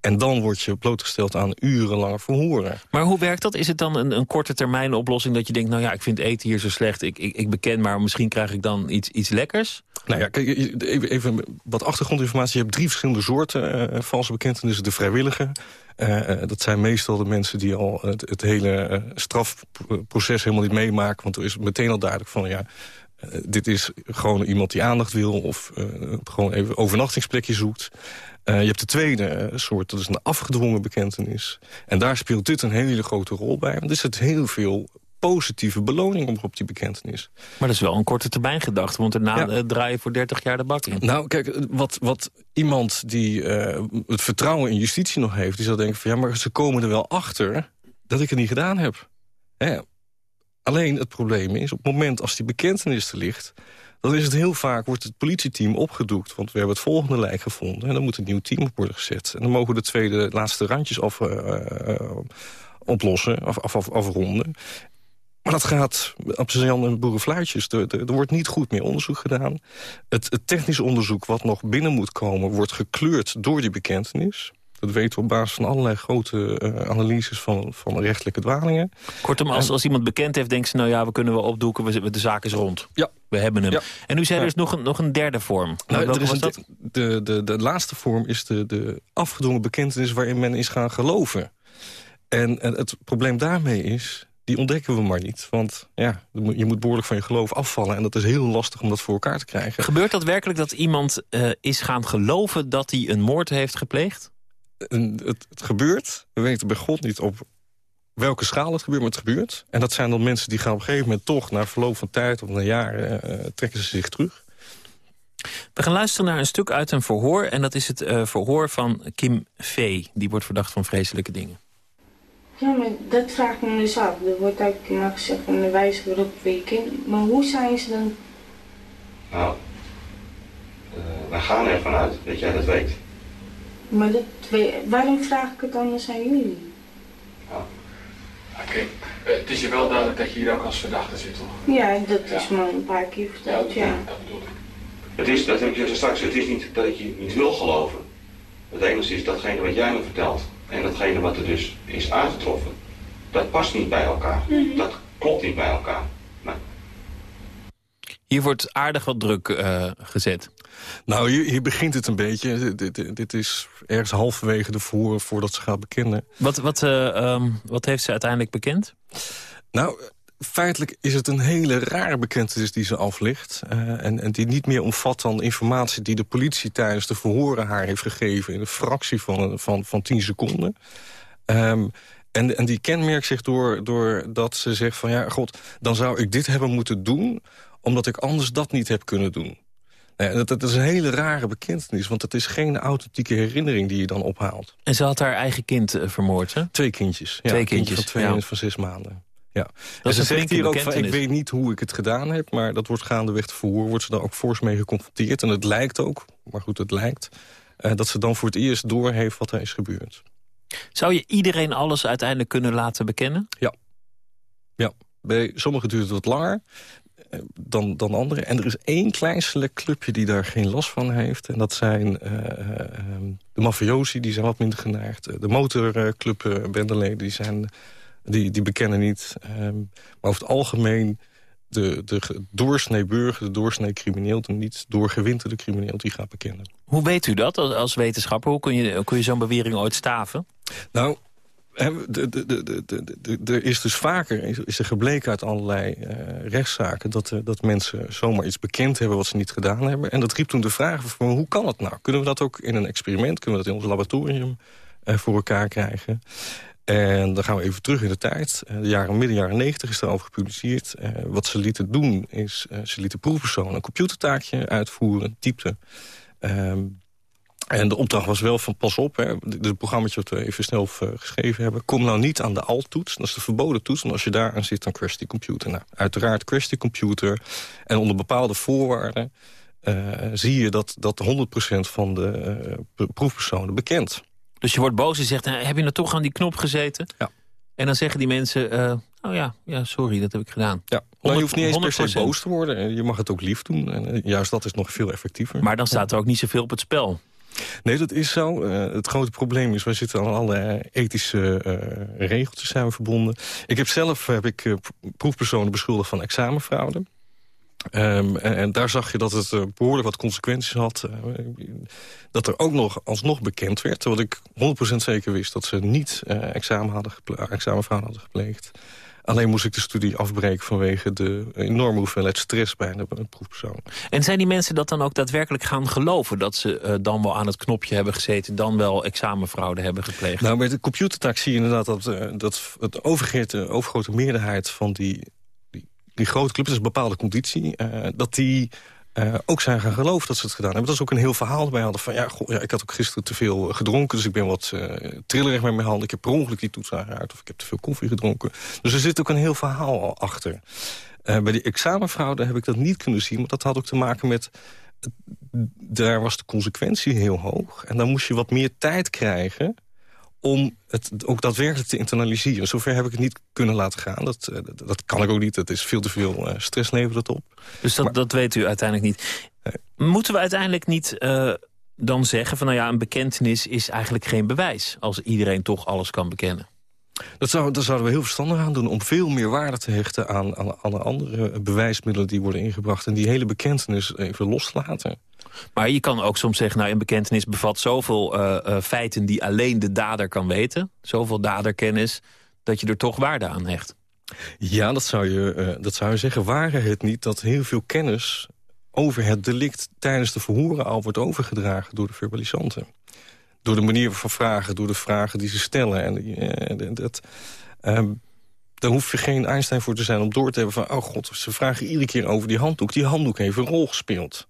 En dan word je blootgesteld aan urenlange verhoren. Maar hoe werkt dat? Is het dan een, een, korte termijn oplossing dat je denkt... nou ja, ik vind eten hier zo slecht, ik, ik, ik beken maar... misschien krijg ik dan iets, iets lekkers? Nou ja, kijk, even, even wat achtergrondinformatie. Je hebt drie verschillende soorten uh, valse bekentenissen. De vrijwillige, uh, dat zijn meestal de mensen die al het, het hele uh, strafproces helemaal niet meemaken. Want er is meteen al duidelijk van... ja, dit is gewoon iemand die aandacht wil... of gewoon even overnachtingsplekje zoekt. Uh, je hebt de tweede eh, soort, dat is een afgedwongen bekentenis. En daar speelt dit een hele grote rol bij. Want er zit heel veel positieve beloning op, op die bekentenis. Maar dat is wel een korte termijn gedachte, want daarna ja. uh, draai je voor 30 jaar de bak in. Nou, kijk, wat, wat iemand die uh, het vertrouwen in justitie nog heeft... die zal denken van ja, maar ze komen er wel achter dat ik het niet gedaan heb. Hè? Alleen het probleem is, op het moment als die bekentenis er ligt dan is het heel vaak, wordt het politieteam opgedoekt. Want we hebben het volgende lijk gevonden. En dan moet een nieuw team op worden gezet. En dan mogen de tweede, laatste randjes af, uh, oplossen, af, af, af, afronden. Maar dat gaat op Jan en boerenfluitjes. Er, er, er, wordt niet goed meer onderzoek gedaan. Het, het technische onderzoek wat nog binnen moet komen... wordt gekleurd door die bekentenis. Dat weten we op basis van allerlei grote uh, analyses van, van rechtelijke dwalingen. Kortom, als, als iemand bekend heeft, denkt ze... nou ja, we kunnen wel opdoeken, we, de zaak is rond. Ja. We hebben hem. Ja. En u zei ja. er is nog een, nog een derde vorm. Nou, Welke was dat? De, de, de laatste vorm is de, de afgedwongen bekentenis... waarin men is gaan geloven. En, en het probleem daarmee is... Die ontdekken we maar niet. Want ja, je moet behoorlijk van je geloof afvallen. En dat is heel lastig om dat voor elkaar te krijgen. Gebeurt dat werkelijk dat iemand uh, is gaan geloven... dat hij een moord heeft gepleegd? Het, het, gebeurt. We weten bij God niet op welke schaal het gebeurt, maar het gebeurt. En dat zijn dan mensen die gaan op een gegeven moment toch... na verloop van tijd of na jaren uh, trekken ze zich terug. We gaan luisteren naar een stuk uit een verhoor. En dat is het uh, verhoor van Kim V. Die wordt verdacht van vreselijke dingen. Ja, maar dat vraag ik me dus af. Er wordt eigenlijk maar gezegd van de wijze waarop we je kind... Maar hoe zijn ze dan... Nou, uh, wij gaan ervan uit dat jij dat weet. Maar dat, waarom vraag ik het anders aan jullie? Ja. Oké, okay. het is je wel duidelijk dat je hier ook als verdachte zit, toch? Ja, dat ja. is me een paar keer verteld, ja. ja. Dat bedoel ik. Het is, dat heb ik straks, het is niet dat je niet wil geloven. Het enige is datgene wat jij me vertelt en datgene wat er dus is aangetroffen, dat past niet bij elkaar. Mm -hmm. Dat klopt niet bij elkaar. Nee. Hier wordt aardig wat druk uh, gezet. Nou, hier, hier, begint het een beetje. Dit, dit, is ergens halverwege de voeren voordat ze gaat bekennen. Wat, wat, uh, um, wat heeft ze uiteindelijk bekend? Nou, feitelijk is het een hele rare bekentenis die ze aflicht. Uh, en, en die niet meer omvat dan informatie die de politie tijdens de verhoren haar heeft gegeven... in een fractie van, van, van 10 seconden. Um, en, en die kenmerkt zich door, door dat ze zegt van... ja, god, dan zou ik dit hebben moeten doen... omdat ik anders dat niet heb kunnen doen. Dat, dat, is een hele rare bekentenis, want het is geen authentieke herinnering die je dan ophaalt. En ze had haar eigen kind uh, vermoord, hè? Twee kindjes. Ja, twee kindjes. Van twee ja. en van zes maanden. Ja. Dat en ze zegt hier ook van, ik weet niet hoe ik het gedaan heb... maar dat wordt gaandeweg te verhoor, wordt ze daar ook fors mee geconfronteerd. En het lijkt ook, maar goed, het lijkt... Uh, dat ze dan voor het eerst doorheeft wat er is gebeurd. Zou je iedereen alles uiteindelijk kunnen laten bekennen? Ja. Ja, bij sommigen duurt het wat langer dan, dan anderen. En er is één klein select clubje die daar geen last van heeft. En dat zijn uh, uh, de mafiosi, die zijn wat minder geneigd. De motorclub uh, bendeleden, die, zijn, die, die bekennen niet. Um, maar over het algemeen de, de doorsnee burger, de doorsnee crimineel... de niet doorgewinterde crimineel, die gaat bekennen. Hoe weet u dat als, als wetenschapper? Hoe kun je, kun je zo'n bewering ooit staven? Nou, er is dus vaker is er gebleken uit allerlei uh, rechtszaken... Dat, uh, dat mensen zomaar iets bekend hebben wat ze niet gedaan hebben. En dat riep toen de vraag van hoe kan het nou? Kunnen we dat ook in een experiment, kunnen we dat in ons laboratorium uh, voor elkaar krijgen? En dan gaan we even terug in de tijd. de jaren, midden jaren 90 is daarover gepubliceerd. wat ze lieten doen is, ze lieten proefpersonen een computertaakje uitvoeren, typten... Um, En de opdracht was wel van pas op, hè, de programma's wat we even snel uh, geschreven hebben... kom nou niet aan de alt-toets, dat is de verboden toets... en als je daar aan zit, dan crash die computer. Nou, uiteraard crash die computer en onder bepaalde voorwaarden... Uh, zie je dat, dat 100% van de uh, proefpersonen bekend. Dus je wordt boos en zegt, heb je nou toch aan die knop gezeten? Ja. En dan zeggen die mensen, oh ja, ja, sorry, dat heb ik gedaan. Ja, nou, je hoeft niet eens per se boos te worden. Je mag het ook lief doen. En juist dat is nog veel effectiever. Maar dan staat er ook niet zoveel op het spel. Nee, dat is zo. Uh, het grote probleem is, wij zitten aan alle ethische uh, regeltjes zijn verbonden. Ik heb zelf heb ik, proefpersonen beschuldigd van examenfraude. En, en, daar zag je dat het behoorlijk wat consequenties had. dat er ook nog alsnog bekend werd. Terwijl ik 100% zeker wist dat ze niet examen hadden examenfraude hadden gepleegd. Alleen moest ik de studie afbreken vanwege de enorme hoeveelheid stress bij een proefpersoon. En zijn die mensen dat dan ook daadwerkelijk gaan geloven? Dat ze uh, dan wel aan het knopje hebben gezeten, dan wel examenfraude hebben gepleegd? Nou, bij de computertak zie je inderdaad dat, uh, dat het overgrote, overgrote meerderheid van die, die, die grote clubs, dat is een bepaalde conditie, uh, dat die uh, ook zijn gaan geloven dat ze het gedaan hebben. Dat is ook een heel verhaal erbij hadden van... ja, ja ik had ook gisteren te veel gedronken... dus ik ben wat uh, trillerig met mijn handen. Ik heb per ongeluk die toets aangeraakt of ik heb te veel koffie gedronken. Dus er zit ook een heel verhaal al achter. Bij die examenfraude heb ik dat niet kunnen zien... maar dat had ook te maken met... daar was de consequentie heel hoog. En dan moest je wat meer tijd krijgen om het ook daadwerkelijk te internaliseren. Zover heb ik het niet kunnen laten gaan. Dat, dat, dat kan ik ook niet. Dat is veel te veel uh, stress levert het op. Dus dat, dat weet u uiteindelijk niet. Nee. Moeten we uiteindelijk niet uh, dan zeggen... van nou ja, een bekentenis is eigenlijk geen bewijs... als iedereen toch alles kan bekennen? Dat, zou, dat zouden we heel verstandig aan doen... om veel meer waarde te hechten aan, aan andere bewijsmiddelen die worden ingebracht... en die hele bekentenis even los te laten. Maar je kan ook soms zeggen, nou, een bekentenis bevat zoveel uh, uh, feiten... die alleen de dader kan weten, zoveel daderkennis... dat je er toch waarde aan hecht. Ja, dat zou je, uh, dat zou je zeggen. Waren het niet dat heel veel kennis over het delict... tijdens de verhoren al wordt overgedragen door de verbalisanten? Door de manier van vragen, door de vragen die ze stellen. En dat... Um, daar hoef je geen Einstein voor te zijn om door te hebben van... oh god, ze vragen iedere keer over die handdoek. Die handdoek heeft een rol gespeeld.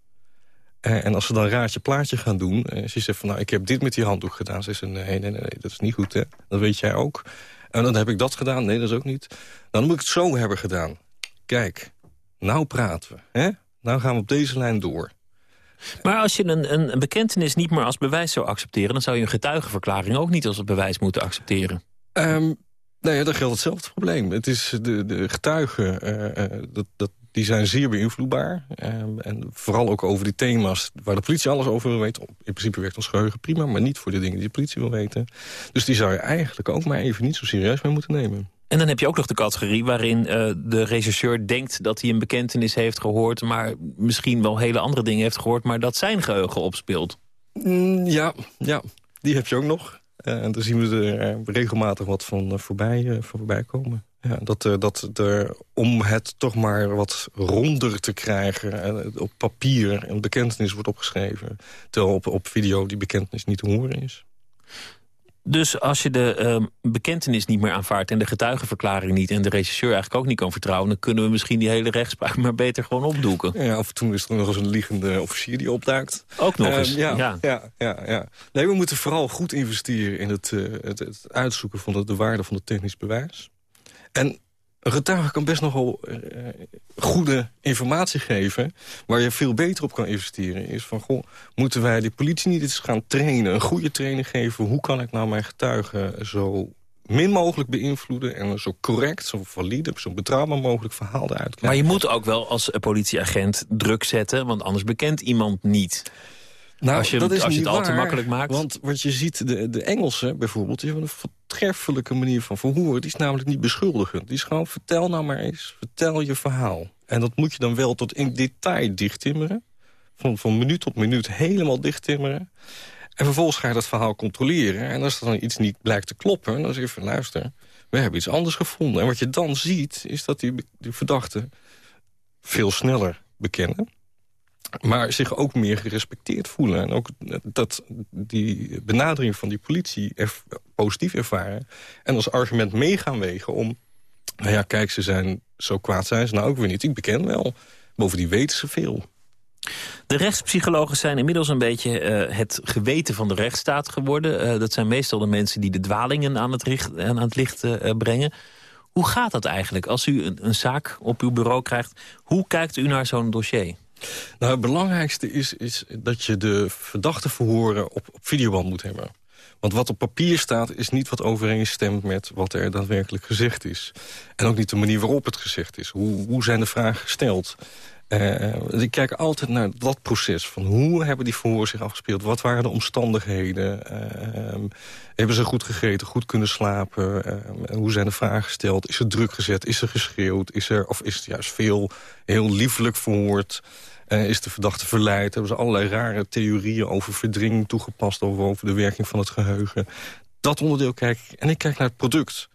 Uh, en als ze dan raadje plaatje gaan doen... Uh, ze zegt van, nou, ik heb dit met die handdoek gedaan. Ze zegt, nee, nee, nee, nee, dat is niet goed, hè. Dat weet jij ook. En dan heb ik dat gedaan. Nee, dat is ook niet. Dan moet ik het zo hebben gedaan. Kijk, nou praten we, hè. Nou gaan we op deze lijn door. Maar als je een, een, bekentenis niet meer als bewijs zou accepteren... dan zou je een getuigenverklaring ook niet als bewijs moeten accepteren. Um, nou ja, geldt hetzelfde probleem. Het is de, de getuigen, uh, uh, dat, dat, die zijn zeer beïnvloedbaar. Um, en vooral ook over die thema's waar de politie alles over wil weten. In principe werkt ons geheugen prima, maar niet voor de dingen die de politie wil weten. Dus die zou je eigenlijk ook maar even niet zo serieus mee moeten nemen. En dan heb je ook nog de categorie waarin uh, de rechercheur denkt dat hij een bekentenis heeft gehoord... maar misschien wel hele andere dingen heeft gehoord... maar dat zijn geheugen opspeelt. Mm, ja, ja, die heb je ook nog. Uh, en daar zien we er uh, regelmatig wat van uh, voorbij, voorbij komen. Ja, dat, dat er, om het toch maar wat ronder te krijgen... op papier een bekentenis wordt opgeschreven... terwijl op, op video die bekentenis niet te horen is. Dus als je de uh, bekentenis niet meer aanvaardt... en de getuigenverklaring niet... en de regisseur eigenlijk ook niet kan vertrouwen... dan kunnen we misschien die hele rechtspraak maar beter gewoon opdoeken. Ja, af en toe is er nog eens een liegende officier die opduikt. Ook nog eens, uh, ja, ja. Ja, ja, ja, Nee, we moeten vooral goed investeren in het, uh, het, het, uitzoeken... van de, de waarde van het technisch bewijs. En een getuige kan best nogal uh, goede informatie geven... waar je veel beter op kan investeren. Is van, goh, moeten wij de politie niet eens gaan trainen? Een goede training geven. Hoe kan ik nou mijn getuigen zo min mogelijk beïnvloeden... en zo correct, zo valide, zo betrouwbaar mogelijk verhaal eruit krijgen. Maar je moet ook wel als politieagent druk zetten... want anders bekent iemand niet... Nou, als je, dat is als je het al te makkelijk maakt. Want wat je ziet, de, de Engelsen bijvoorbeeld... die hebben een voortreffelijke manier van verhoren. Die is namelijk niet beschuldigend. Die is gewoon, vertel nou maar eens, vertel je verhaal. En dat moet je dan wel tot in detail dichttimmeren. Van, van minuut tot minuut helemaal dichttimmeren. En vervolgens ga je dat verhaal controleren. En als er dan iets niet blijkt te kloppen, dan zeg je van luister... we hebben iets anders gevonden. En wat je dan ziet, is dat die, die verdachten veel sneller bekennen maar zich ook meer gerespecteerd voelen. En ook dat die benadering van die politie er, positief ervaren. En als argument mee gaan wegen om... nou ja, kijk, ze zijn zo kwaad zijn ze nou ook weer niet. Ik beken wel. Bovendien weten ze veel. De rechtspsychologen zijn inmiddels een beetje uh, het geweten van de rechtsstaat geworden. Uh, dat zijn meestal de mensen die de dwalingen aan het, aan het licht uh, brengen. Hoe gaat dat eigenlijk? Als u een, een, zaak op uw bureau krijgt, hoe kijkt u naar zo'n dossier? Nou, het belangrijkste is, dat je de verdachte verhoren op, op videoband moet hebben. Want wat op papier staat is niet wat overeenstemt met wat er daadwerkelijk gezegd is. En ook niet de manier waarop het gezegd is. Hoe, hoe zijn de vragen gesteld? Uh, ik kijk altijd naar dat proces. Van hoe hebben die verhoren zich afgespeeld? Wat waren de omstandigheden? Uh, hebben ze goed gegeten, goed kunnen slapen? Uh, hoe zijn de vragen gesteld? Is er druk gezet? Is er geschreeuwd? Is er, of is het juist veel heel liefelijk verhoord? is de verdachte verleid? Hebben ze allerlei rare theorieën over verdringing toegepast... over, over de werking van het geheugen? Dat onderdeel kijk ik. En ik kijk naar het product.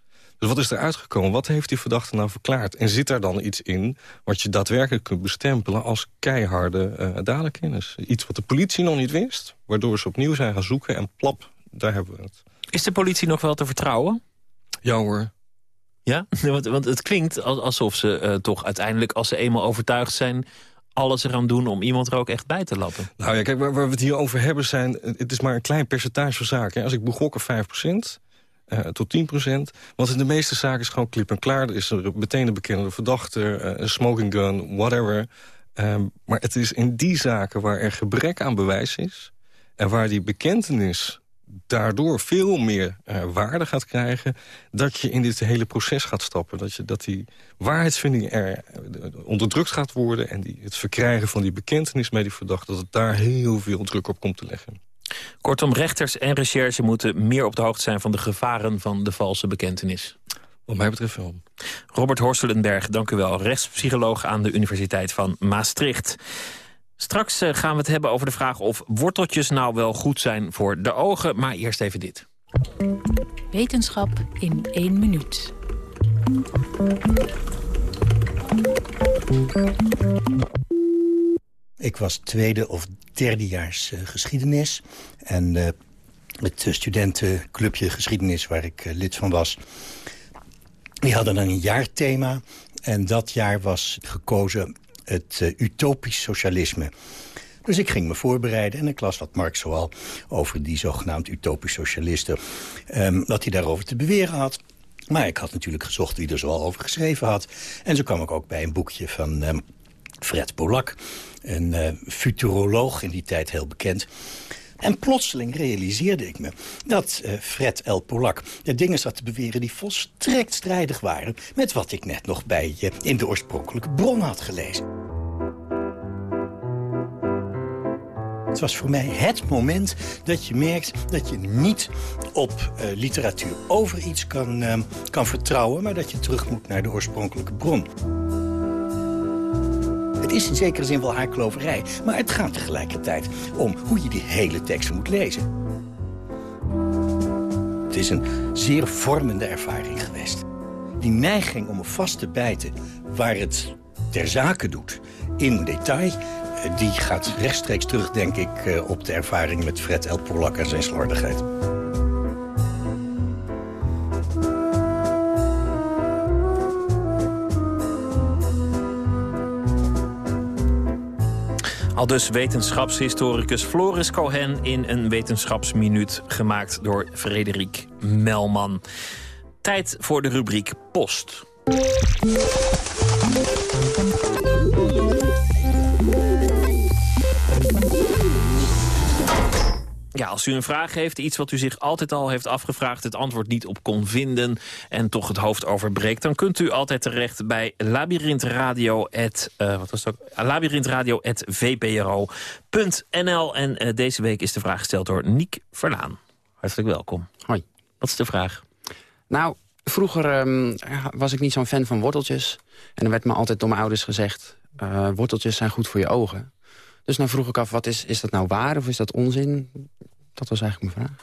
Dus wat is er uitgekomen? Wat heeft die verdachte nou verklaard? En zit daar dan iets in wat je daadwerkelijk kunt bestempelen... als keiharde uh, dadenkennis? Iets wat de politie nog niet wist, waardoor ze opnieuw zijn gaan zoeken... en plap, daar hebben we het. Is de politie nog wel te vertrouwen? Ja hoor. Ja? Want, want het klinkt alsof ze uh, toch uiteindelijk, als ze eenmaal overtuigd zijn alles eraan doen om iemand er ook echt bij te lappen. Nou ja, kijk, waar, waar we het hier over hebben zijn... het is maar een klein percentage van zaken. Als ik begokken 5 uh, tot 10% Want in de meeste zaken is gewoon klip en klaar. Er is er meteen een bekende verdachte, uh, een smoking gun, whatever. Um, maar het is in die zaken waar er gebrek aan bewijs is... en waar die bekentenis daardoor veel meer uh, waarde gaat krijgen... dat je in dit hele proces gaat stappen. Dat, je, dat die waarheidsvinding er onderdrukt gaat worden... en die, het verkrijgen van die bekentenis met die verdachte... dat het daar heel veel druk op komt te leggen. Kortom, rechters en recherche moeten meer op de hoogte zijn... van de gevaren van de valse bekentenis. Wat mij betreft wel. Robert Horstelenberg, dank u wel. Rechtspsycholoog aan de Universiteit van Maastricht. Straks eh, gaan we het hebben over de vraag of worteltjes nou wel goed zijn voor de ogen. Maar eerst even dit. Wetenschap in één minuut. Ik was tweede of derdejaars uh, geschiedenis. En uh, het studentenclubje geschiedenis waar ik lid van was... die hadden dan een jaarthema. En dat jaar was gekozen het utopisch socialisme. Dus ik ging me voorbereiden en ik las wat Marx zoal over die zogenaamd utopisch socialisten... Um, wat hij daarover te beweren had. Maar ik had natuurlijk gezocht wie er zoal over geschreven had. En zo kwam ik ook bij een boekje van um, Fred Polak een uh, futuroloog, in die tijd heel bekend. En plotseling realiseerde ik me dat uh, Fred L. Polak de dingen zat te beweren die volstrekt strijdig waren met wat ik net nog bij je in de oorspronkelijke bron had gelezen. Het was voor mij het moment dat je merkt dat je niet op uh, literatuur over iets kan, kan vertrouwen... maar dat je terug moet naar de oorspronkelijke bron. Het is in zekere zin wel haarkloverij, maar het gaat tegelijkertijd om hoe je die hele tekst moet lezen. Het is een zeer vormende ervaring geweest. Die neiging om vast te bijten waar het ter zake doet, in detail... Eh, die gaat rechtstreeks terug, denk ik, eh, op de ervaring met Fred El Polak en zijn slordigheid. Al dus wetenschapshistoricus Floris Cohen in een wetenschapsminuut gemaakt door Frederik Melman. Tijd voor de rubriek Post. Ja, als u een vraag heeft, iets wat u zich altijd al heeft afgevraagd... het antwoord niet op kon vinden en toch het hoofd overbreekt... dan kunt u altijd terecht bij labyrinthradio... Uh, wat was het ook? labyrinthradio.vpro.nl. En uh, deze week is de vraag gesteld door Niek Verlaan. Hartelijk welkom. Hoi. Wat is de vraag? Nou, vroeger um, was ik niet zo'n fan van worteltjes. En er werd me altijd door mijn ouders gezegd... Uh, worteltjes zijn goed voor je ogen. Dus dan vroeg ik af, wat is, is dat nou waar of is dat onzin? Dat was eigenlijk mijn vraag.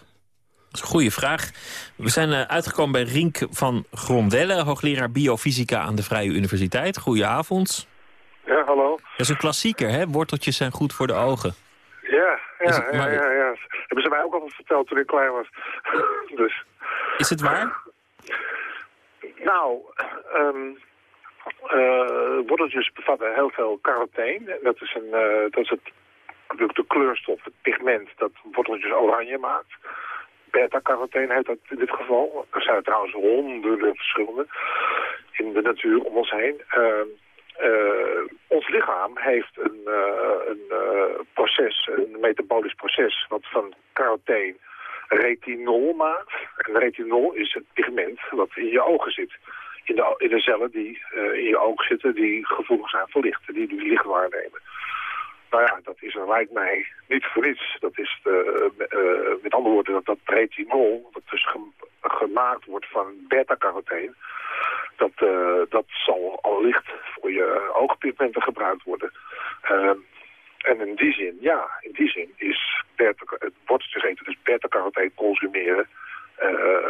Dat is een goede vraag. We zijn uh, uitgekomen bij Rink van Grondelle, hoogleraar biofysica aan de Vrije Universiteit. Goedenavond. Ja, hallo. Dat is een klassieker, hè? Worteltjes zijn goed voor de ogen. Ja, ja, ja, ja, ja. Hebben ze mij ook al verteld toen ik klein was. dus. Is het waar? Nou, um, worteltjes bevatten heel veel carotene. Dat is, een, uh, dat is het, de, de kleurstof, het pigment dat worteltjes oranje maakt. Beta-carotene heet dat in dit geval. Er zijn trouwens honderden verschillende in de natuur om ons heen. Uh, ons lichaam heeft een, een proces, een metabolisch proces, wat van carotene retinol maakt. En retinol is het pigment wat in je ogen zit. In de, in de cellen die in je oog zitten, die gevoelig zijn voor licht, die, die licht waarnemen. Nou ja, dat is, lijkt mij niet voor niets. Dat is, de, met andere woorden, dat, dat retinol, dat dus gemaakt wordt van beta-carotene, dat, uh, dat zal voor je oogpigmenten gebruikt worden. Uh, en in die zin, ja, in die zin is het worteltjes eten, dus beta-carotene consumeren,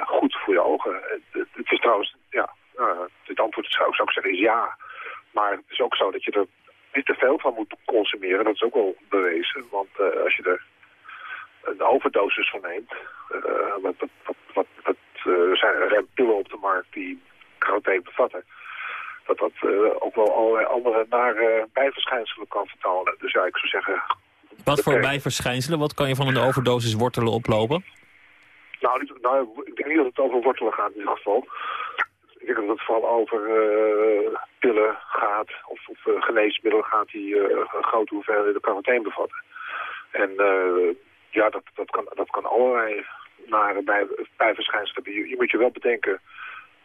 goed voor je ogen. Het, het is trouwens, ja, het antwoord zou, zou ik zeggen is ja. Maar het is ook zo dat je er niet te veel van moet consumeren. Dat is ook wel bewezen. Want als je er een overdosis van neemt, wat, wat, wat, wat, wat er zijn pillen op de markt die carotene bevatten, dat dat uh, ook wel allerlei andere nare bijverschijnselen kan vertalen. Dus ja, ik zou zeggen... Wat voor bijverschijnselen? Wat kan je van een overdosis wortelen oplopen? Nou, nou, ik denk niet dat het over wortelen gaat in ieder geval. Denk dat het vooral over uh, pillen gaat of, of uh, geneesmiddelen gaat die een grote hoeveelheden carotene bevatten. En ja, dat, dat, kan, dat kan allerlei nare bij, bijverschijnselen hebben. Je, je moet je wel bedenken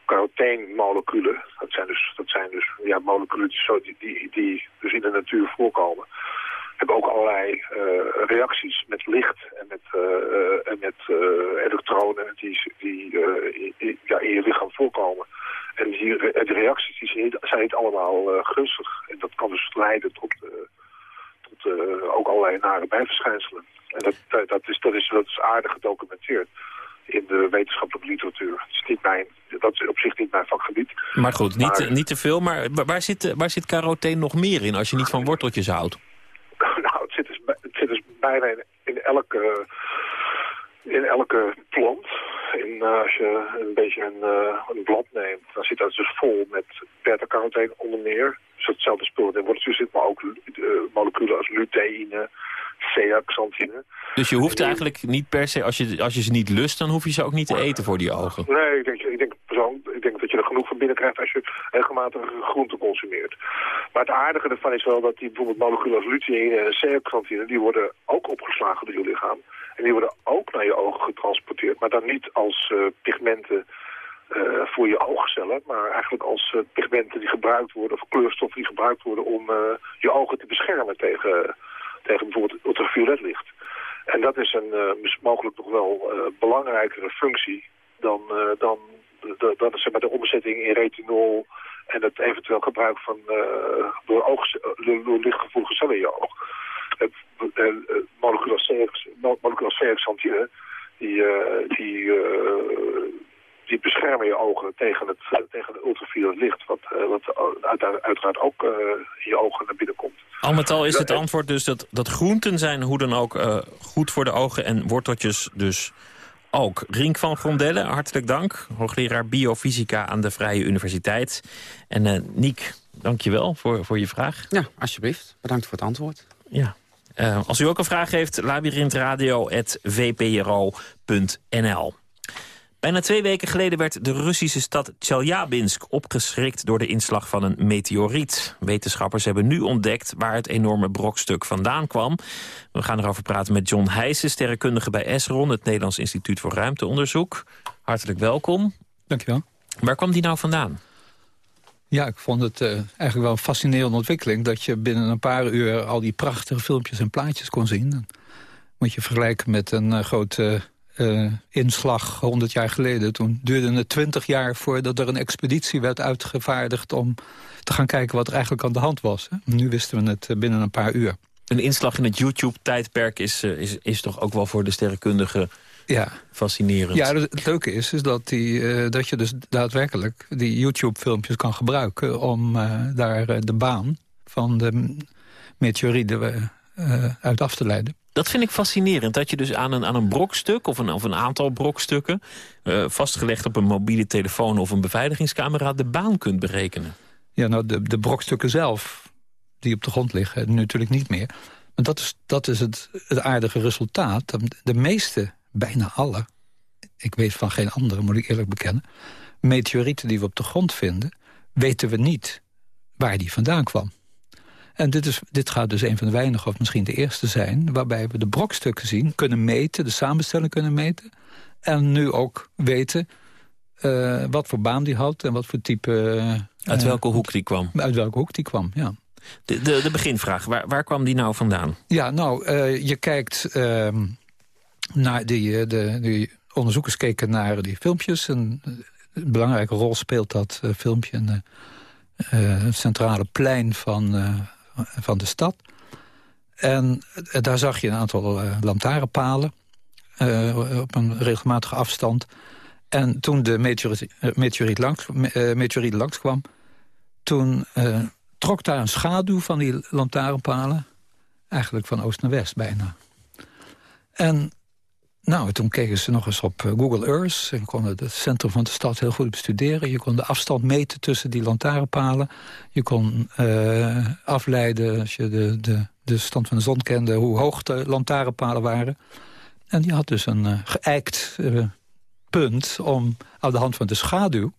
caroteenmoleculen. Dat zijn dus, dat zijn dus ja, moleculen die, die, die dus in de natuur voorkomen. Hebben ook allerlei uh, reacties met licht en met, uh, en met elektronen die, die in, ja, in je lichaam voorkomen. En die, de reacties die zijn, niet, zijn niet allemaal gunstig. En dat kan dus leiden tot, tot ook allerlei nare bijverschijnselen. En dat, dat, is, dat, is, dat is aardig gedocumenteerd in de wetenschappelijke literatuur. Dat is, niet mijn, dat is op zich niet mijn vakgebied. Maar goed, niet, maar, niet te veel. Maar waar zit, waar zit carotene nog meer in als je niet van worteltjes houdt? nou, het zit dus, het zit dus bijna in, in elke, in elke plant. In, uh, als je een beetje een, uh, een blad neemt, dan zit dat dus vol met beta-carotene onder meer. Dus hetzelfde spul in worteltjes zit, maar ook uh, moleculen als luteïne, zeaxanthine. Dus je hoeft eigenlijk niet per se, als je, als je ze niet lust, dan hoef je ze ook niet te eten voor die ogen? Nee, ik denk, ik denk, ik denk dat je er genoeg van binnen krijgt als je regelmatig groente consumeert. Maar het aardige ervan is wel dat die bijvoorbeeld moleculen als luteïne en zeaxanthine, die worden ook opgeslagen door je lichaam. En die worden ook naar je ogen getransporteerd, maar dan niet als uh, pigmenten uh, voor je oogcellen, maar eigenlijk als uh, pigmenten die gebruikt worden, of kleurstoffen die gebruikt worden om je ogen te beschermen tegen tegen bijvoorbeeld ultraviolet licht. En dat is een mogelijk nog wel belangrijkere functie dan, dan, dan zeg maar, de omzetting in retinol en het eventueel gebruik van door, oog, door lichtgevoelige cellen in je oog. Het, moleculaire santine, die, die, die beschermen je ogen tegen het, tegen het ultraviolet licht, wat, wat uiteraard ook in je ogen naar binnen komt. Al met al is het antwoord dus dat, dat groenten zijn hoe dan ook uh, goed voor de ogen en worteltjes dus ook. Rink van Grondelle, hartelijk dank. Hoogleraar biofysica aan de Vrije Universiteit. En uh, Niek, dank je wel voor, voor je vraag. Ja, alsjeblieft. Bedankt voor het antwoord. Ja. Uh, als u ook een vraag heeft, labyrinthradio.vpro.nl. Bijna twee weken geleden werd de Russische stad Chelyabinsk opgeschrikt door de inslag van een meteoriet. Wetenschappers hebben nu ontdekt waar het enorme brokstuk vandaan kwam. We gaan erover praten met John Heijsen, sterrenkundige bij ESRON, het Nederlands Instituut voor Ruimteonderzoek. Hartelijk welkom. Dankjewel. Waar kwam die nou vandaan? Ja, ik vond het uh, eigenlijk wel een fascinerende ontwikkeling... dat je binnen een paar uur al die prachtige filmpjes en plaatjes kon zien. Dan moet je vergelijken met een uh, grote uh, inslag 100 jaar geleden. Toen duurde het 20 jaar voordat er een expeditie werd uitgevaardigd... om te gaan kijken wat er eigenlijk aan de hand was. Hè. Nu wisten we het eh, binnen een paar uur. Een inslag in het YouTube-tijdperk is, is, is toch ook wel voor de sterrenkundige ja. fascinerend. Ja, het leuke is, is dat, die, uh, dat je dus daadwerkelijk die YouTube-filmpjes kan gebruiken... om uh, daar de baan van de meteorieden uit af te leiden. Dat vind ik fascinerend, dat je dus aan een, aan een brokstuk... of een, of een aantal brokstukken, vastgelegd op een mobiele telefoon... of een beveiligingscamera, de baan kunt berekenen. Ja, nou, de, de brokstukken zelf, die op de grond liggen, natuurlijk niet meer. Maar dat is, dat is het, het aardige resultaat. De meeste, bijna alle, ik weet van geen andere, moet ik eerlijk bekennen... meteorieten die we op de grond vinden, weten we niet waar die vandaan kwam. En dit, is, dit gaat dus een van de weinige, of misschien de eerste zijn... waarbij we de brokstukken zien, kunnen meten, de samenstelling kunnen meten... en nu ook weten uh, wat voor baan die had en wat voor type... Uh, uit welke hoek die kwam? Uit welke hoek die kwam, ja. De, de, de beginvraag, waar, waar kwam die nou vandaan? Ja, nou, uh, je kijkt ehm, naar die, de, die onderzoekers keken naar die filmpjes. En een belangrijke rol speelt dat filmpje in het centrale plein van, van de stad. En daar zag je een aantal lantaarnpalen op een regelmatige afstand... En toen de meteoriet, langs, meteoriet langskwam... toen trok daar een schaduw van die lantaarnpalen... eigenlijk van oost naar west bijna. En nou, toen keken ze nog eens op Google Earth. En konden het centrum van de stad heel goed bestuderen. Je kon de afstand meten tussen die lantaarnpalen. Je kon afleiden, als je de, de, de stand van de zon kende... hoe hoog de lantaarnpalen waren. En die had dus een geëikt punt om aan de hand van de schaduw...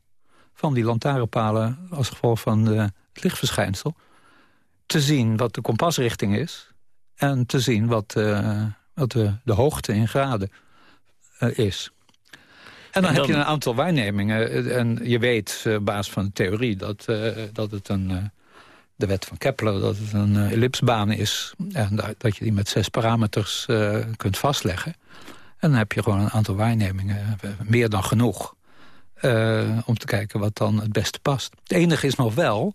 van die lantaarnpalen als gevolg van het lichtverschijnsel... te zien wat de kompasrichting is... en te zien wat, uh, wat de, de, hoogte in graden uh, is. En dan, en dan, heb je een aantal waarnemingen. En je weet op basis van de theorie dat, uh, dat het een... de wet van Kepler, dat het een ellipsbaan is. En dat je die met zes parameters kunt vastleggen. En dan heb je gewoon een aantal waarnemingen, eh, meer dan genoeg... Om te kijken wat dan het beste past. Het enige is nog wel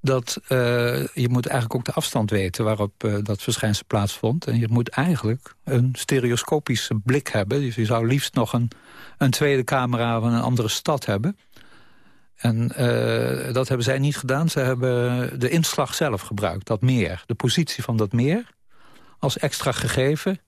dat uh, je moet eigenlijk ook de afstand weten... waarop uh, dat verschijnsel plaatsvond. En je moet eigenlijk een stereoscopische blik hebben. Dus je zou liefst nog een, een tweede camera van een andere stad hebben. En dat hebben zij niet gedaan. Ze hebben de inslag zelf gebruikt, dat meer. De positie van dat meer als extra gegeven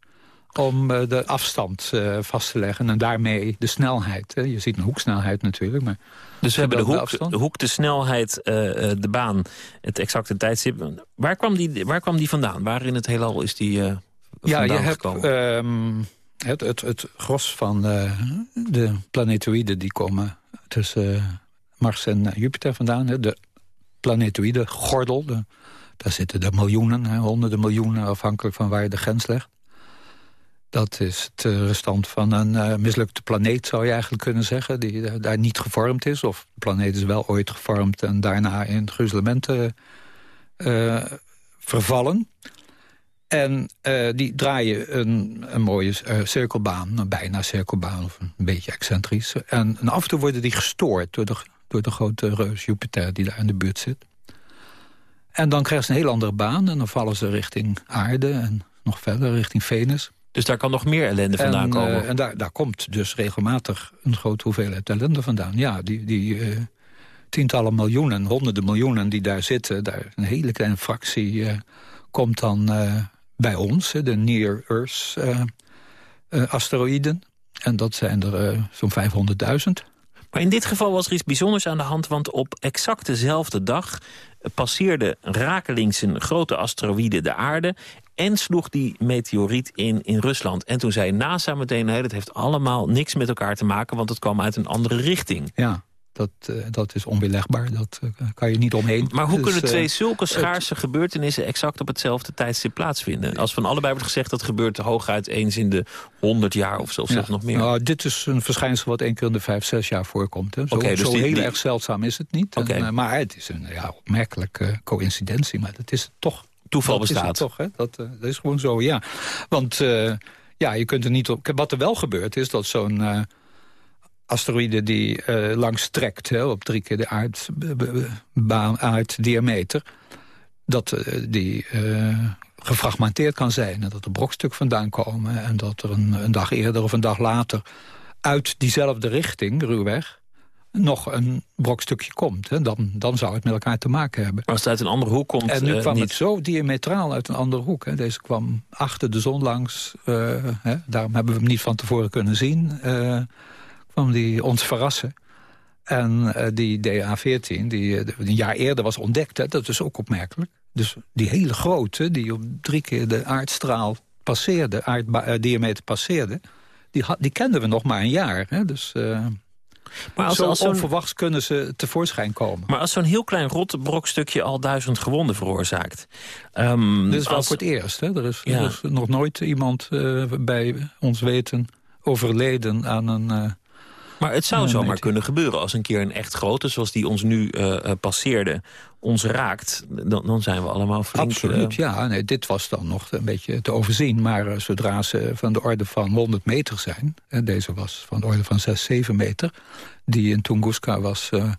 om uh, de afstand uh, vast te leggen en daarmee de snelheid. Hè. Je ziet een hoeksnelheid natuurlijk. Maar dus we hebben de hoek, de, hoek, de snelheid, uh, de baan, het exacte tijdstip. Waar kwam die, waar kwam die vandaan? Waar in het heelal is die uh, Ja, je hebt um, het, het, het gros van de planetoïden... die komen tussen Mars en Jupiter vandaan. Hè. De planetoïde gordel, de, daar zitten de miljoenen, hè, honderden miljoenen... afhankelijk van waar je de grens legt. Dat is het eh, restant van een uh, mislukte planeet, zou je eigenlijk kunnen zeggen... die uh, daar niet gevormd is. Of de planeet is wel ooit gevormd en daarna in gruzelementen vervallen. En die draaien een, een mooie cirkelbaan, een bijna cirkelbaan... of een beetje excentrisch. En, en, af en toe worden die gestoord door de, door de grote reus Jupiter... die daar in de buurt zit. En dan krijgen ze een heel andere baan en dan vallen ze richting aarde... en nog verder richting Venus... Dus daar kan nog meer ellende vandaan en, komen? En daar, daar komt dus regelmatig een grote hoeveelheid ellende vandaan. Ja, die, die uh, tientallen miljoenen, honderden miljoenen die daar zitten... daar een hele kleine fractie uh, komt dan bij ons, de Near-Earth asteroïden. En dat zijn er zo'n 500.000. Maar in dit geval was er iets bijzonders aan de hand... want op exact dezelfde dag passeerde rakelings een grote asteroïde de aarde... en sloeg die meteoriet in in Rusland. En toen zei NASA meteen, nee, dat heeft allemaal niks met elkaar te maken... want het kwam uit een andere richting. Ja, dat, uh, dat is onweerlegbaar. Dat uh, kan je niet omheen. Maar hoe dus, kunnen twee uh, zulke schaarse gebeurtenissen... exact op hetzelfde tijdstip plaatsvinden? Als van allebei wordt gezegd dat gebeurt hooguit eens in de 100 jaar... of zelfs ja, nog meer. Nou, dit is een verschijnsel wat één keer in de vijf, zes jaar voorkomt. Hè. Zo, okay, dus zo die, heel die... erg zeldzaam is het niet. Okay. En, maar het is een ja, opmerkelijke coïncidentie. Maar het is toch... Toeval dat bestaat. Is toch, hè? Dat, dat, is gewoon zo, ja. Want ja, je kunt er niet op... Wat er wel gebeurt is dat zo'n asteroïde die uh, langs trekt hè, op drie keer de aardbaan, aarddiameter... dat uh, die uh, gefragmenteerd kan zijn en dat er brokstuk vandaan komen... en dat er een, een, dag eerder of een dag later uit diezelfde richting, ruwweg... nog een brokstukje komt. Hè. Dan, dan zou het met elkaar te maken hebben. Maar als het uit een andere hoek komt... En nu kwam niet... het zo diametraal uit een andere hoek. Hè. Deze kwam achter de zon langs. Hè. Daarom hebben we hem niet van tevoren kunnen zien kwam die ons verrassen. En die DA-14, die een jaar eerder was ontdekt, hè, dat is ook opmerkelijk. Dus die hele grote, die op drie keer de aardstraal passeerde, aarddiameter passeerde... Die, die kenden we nog maar een jaar. Hè? Dus... Maar als, Zo als onverwachts kunnen ze tevoorschijn komen. Maar als zo'n heel klein rotbrokstukje al duizend gewonden veroorzaakt... Um, Dit is wel als... voor het eerst. Hè? Er, is, ja. er is nog nooit iemand uh, bij ons weten overleden aan een... Uh, maar het zou zomaar kunnen gebeuren als een keer een echt grote... zoals die ons nu uh, passeerde, ons raakt. Dan, dan zijn we allemaal flink... Absoluut, ja. Nee, dit was dan nog een beetje te overzien. Maar uh, zodra ze van de orde van 100 meter zijn... en deze was van de orde van 6, 7 meter... die in Tunguska was... Uh,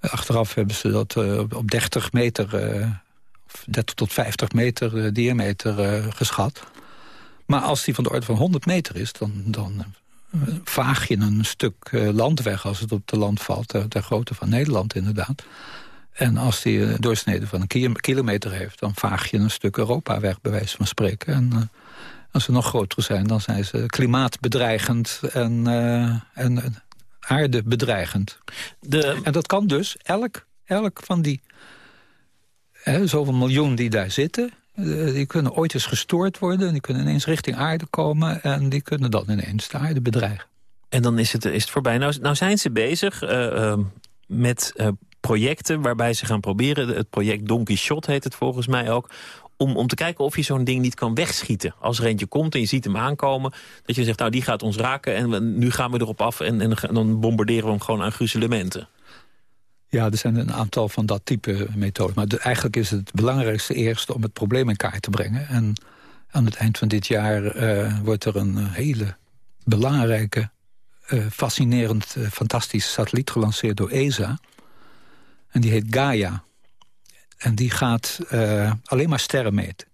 achteraf hebben ze dat op 30 meter... of 30 tot 50 meter diameter geschat. Maar als die van de orde van 100 meter is... dan, dan vaag je een stuk land weg als het op de land valt. ter grootte van Nederland inderdaad. En als die een doorsnede van een kilometer heeft... dan vaag je een stuk Europa weg, bij wijze van spreken. En uh, als ze nog groter zijn, dan zijn ze klimaatbedreigend en, uh, en aardebedreigend. De... En dat kan dus elk, elk van die hè, zoveel miljoen die daar zitten... Uh, die kunnen ooit eens gestoord worden. Die kunnen ineens richting aarde komen. En die kunnen dan ineens de aarde bedreigen. En dan is het, is het voorbij. Nou, nou zijn ze bezig uh, met projecten waarbij ze gaan proberen... het project Donkey Shot heet het volgens mij ook... Om, om te kijken of je zo'n ding niet kan wegschieten. Als er eentje komt en je ziet hem aankomen... dat je zegt, nou, die gaat ons raken en we, nu gaan we erop af... En, en dan bombarderen we hem gewoon aan gruzelementen. Ja, er zijn een aantal van dat type methoden. Maar eigenlijk is het belangrijkste eerst om het probleem in kaart te brengen. En aan het eind van dit jaar uh, wordt er een hele belangrijke... Uh, fascinerend, uh, fantastische satelliet gelanceerd door ESA... En die heet Gaia. En die gaat uh, alleen maar sterren meten.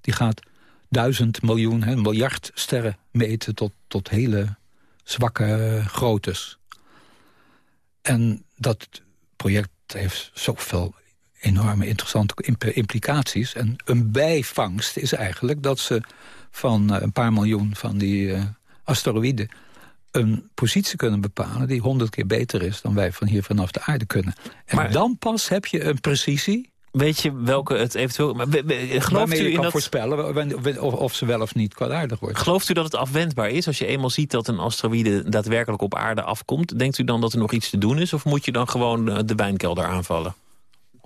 Die gaat duizend miljoen, hè, miljard sterren meten... tot, tot hele zwakke groottes. En dat project heeft zoveel enorme interessante implicaties. En een bijvangst is eigenlijk dat ze van uh, een paar miljoen van die uh, asteroïden een positie kunnen bepalen... die honderd keer beter is dan wij van hier vanaf de aarde kunnen. En maar, dan pas heb je een precisie... Weet je welke het eventueel... Maar, gelooft u je kan dat... voorspellen of, of, ze wel of niet kwaadaardig wordt. Gelooft u dat het afwendbaar is? Als je eenmaal ziet dat een asteroïde daadwerkelijk op aarde afkomt... denkt u dan dat er nog iets te doen is? Of moet je dan gewoon eh, de wijnkelder aanvallen?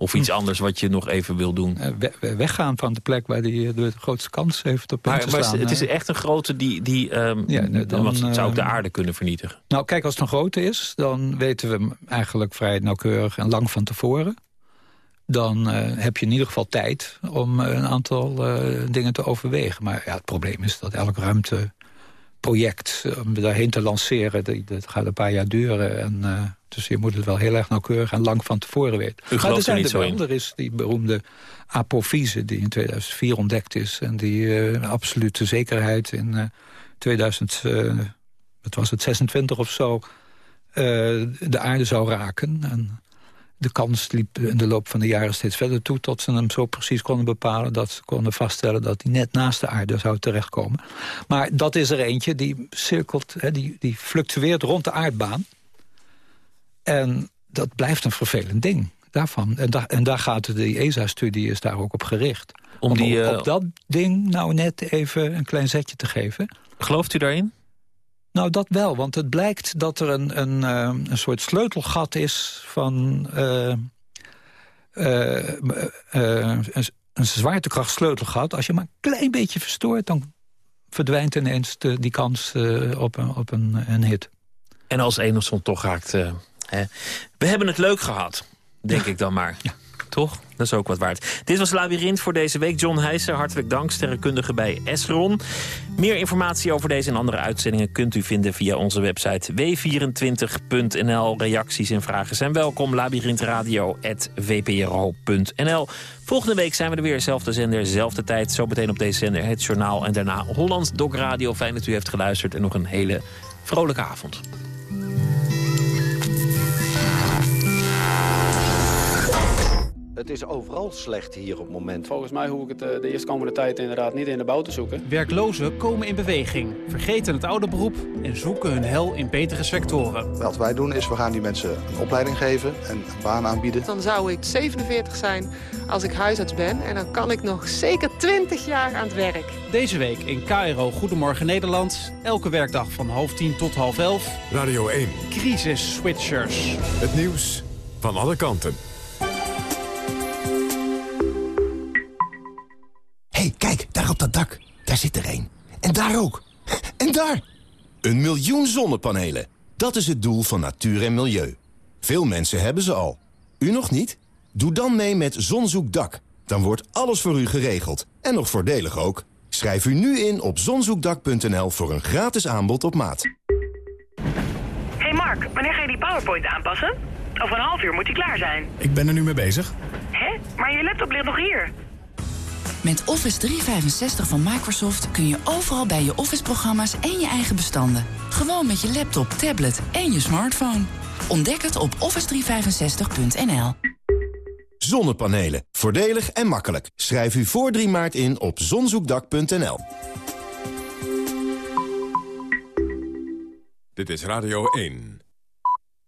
Of iets anders wat je nog even wil doen? Uh, weggaan van de plek waar die eh, de grootste kans heeft op maar, maar het is echt een grote die, die um, ja, dan, wat, zou ook de aarde kunnen vernietigen. Nou kijk, als het een grote is, dan weten we hem eigenlijk vrij nauwkeurig en lang van tevoren. Dan uh, heb je in ieder geval tijd om een aantal uh, dingen te overwegen. Maar ja, het probleem is dat elk ruimteproject, om daarheen te lanceren, dat, dat gaat een paar jaar duren. En dus je moet het wel heel erg nauwkeurig en lang van tevoren weten. U gelooft er niet zo in? Er is die beroemde apofyse die in 2004 ontdekt is. En die uh, absolute zekerheid in uh, 2000, uh, wat was het, 26 of zo... Uh, de aarde zou raken. En de kans liep in de loop van de jaren steeds verder toe... tot ze hem zo precies konden bepalen... dat ze konden vaststellen dat hij net naast de aarde zou terechtkomen. Maar dat is er eentje die cirkelt, hè, die, die fluctueert rond de aardbaan... En dat blijft een vervelend ding daarvan. En, da en daar gaat de ESA-studie is daar ook op gericht. Om, die, uh... op dat ding nou net even een klein zetje te geven. Gelooft u daarin? Nou, dat wel, want het blijkt dat er een, een, uh, een soort sleutelgat is van... Uh, een, een zwaartekrachtsleutelgat. Als je maar een klein beetje verstoort, dan verdwijnt ineens de, die kans op, een, op een, een hit. En als Enerson toch raakt, we hebben het leuk gehad, denk ik dan maar. Ja. Toch? Dat is ook wat waard. Dit was Labyrinth voor deze week. John Heijsen, hartelijk dank, sterrenkundige bij Esron. Meer informatie over deze en andere uitzendingen kunt u vinden via onze website w24.nl. Reacties en vragen zijn welkom. labyrinthradio.vpro.nl Volgende week zijn we er weer. Zelfde zender, zelfde tijd. Zo meteen op deze zender het journaal. En daarna Holland Dok Radio. Fijn dat u heeft geluisterd en nog een hele vrolijke avond. Het is overal slecht hier op het moment. Volgens mij hoef ik het eh, de eerstkomende tijd inderdaad niet in de bouw te zoeken. Werklozen komen in beweging, vergeten het oude beroep en zoeken hun hel in betere sectoren. Wat wij doen is, we gaan die mensen een opleiding geven en een baan aanbieden. Dan zou ik 47 zijn als ik huisarts ben en dan kan ik nog zeker 20 jaar aan het werk. Deze week in KRO Goedemorgen Nederland. Elke werkdag van half tien tot half elf. Radio 1. Crisis Switchers. Het nieuws van alle kanten. Hey, kijk, daar op dat dak. Daar zit er één. En daar ook. En daar! Een miljoen zonnepanelen. Dat is het doel van natuur en milieu. Veel mensen hebben ze al. U nog niet? Doe dan mee met Zonzoekdak. Dan wordt alles voor u geregeld. En nog voordelig ook. Schrijf u nu in op zonzoekdak.nl voor een gratis aanbod op maat. Hey Mark, wanneer ga je die PowerPoint aanpassen? Over een half uur moet die klaar zijn. Ik ben er nu mee bezig. Hè? Maar je laptop ligt nog hier. Met Office 365 van Microsoft kun je overal bij je Office-programma's en je eigen bestanden. Gewoon met je laptop, tablet en je smartphone. Ontdek het op office365.nl. Zonnepanelen. Voordelig en makkelijk. Schrijf u voor 3 maart in op zonzoekdak.nl. Dit is Radio 1.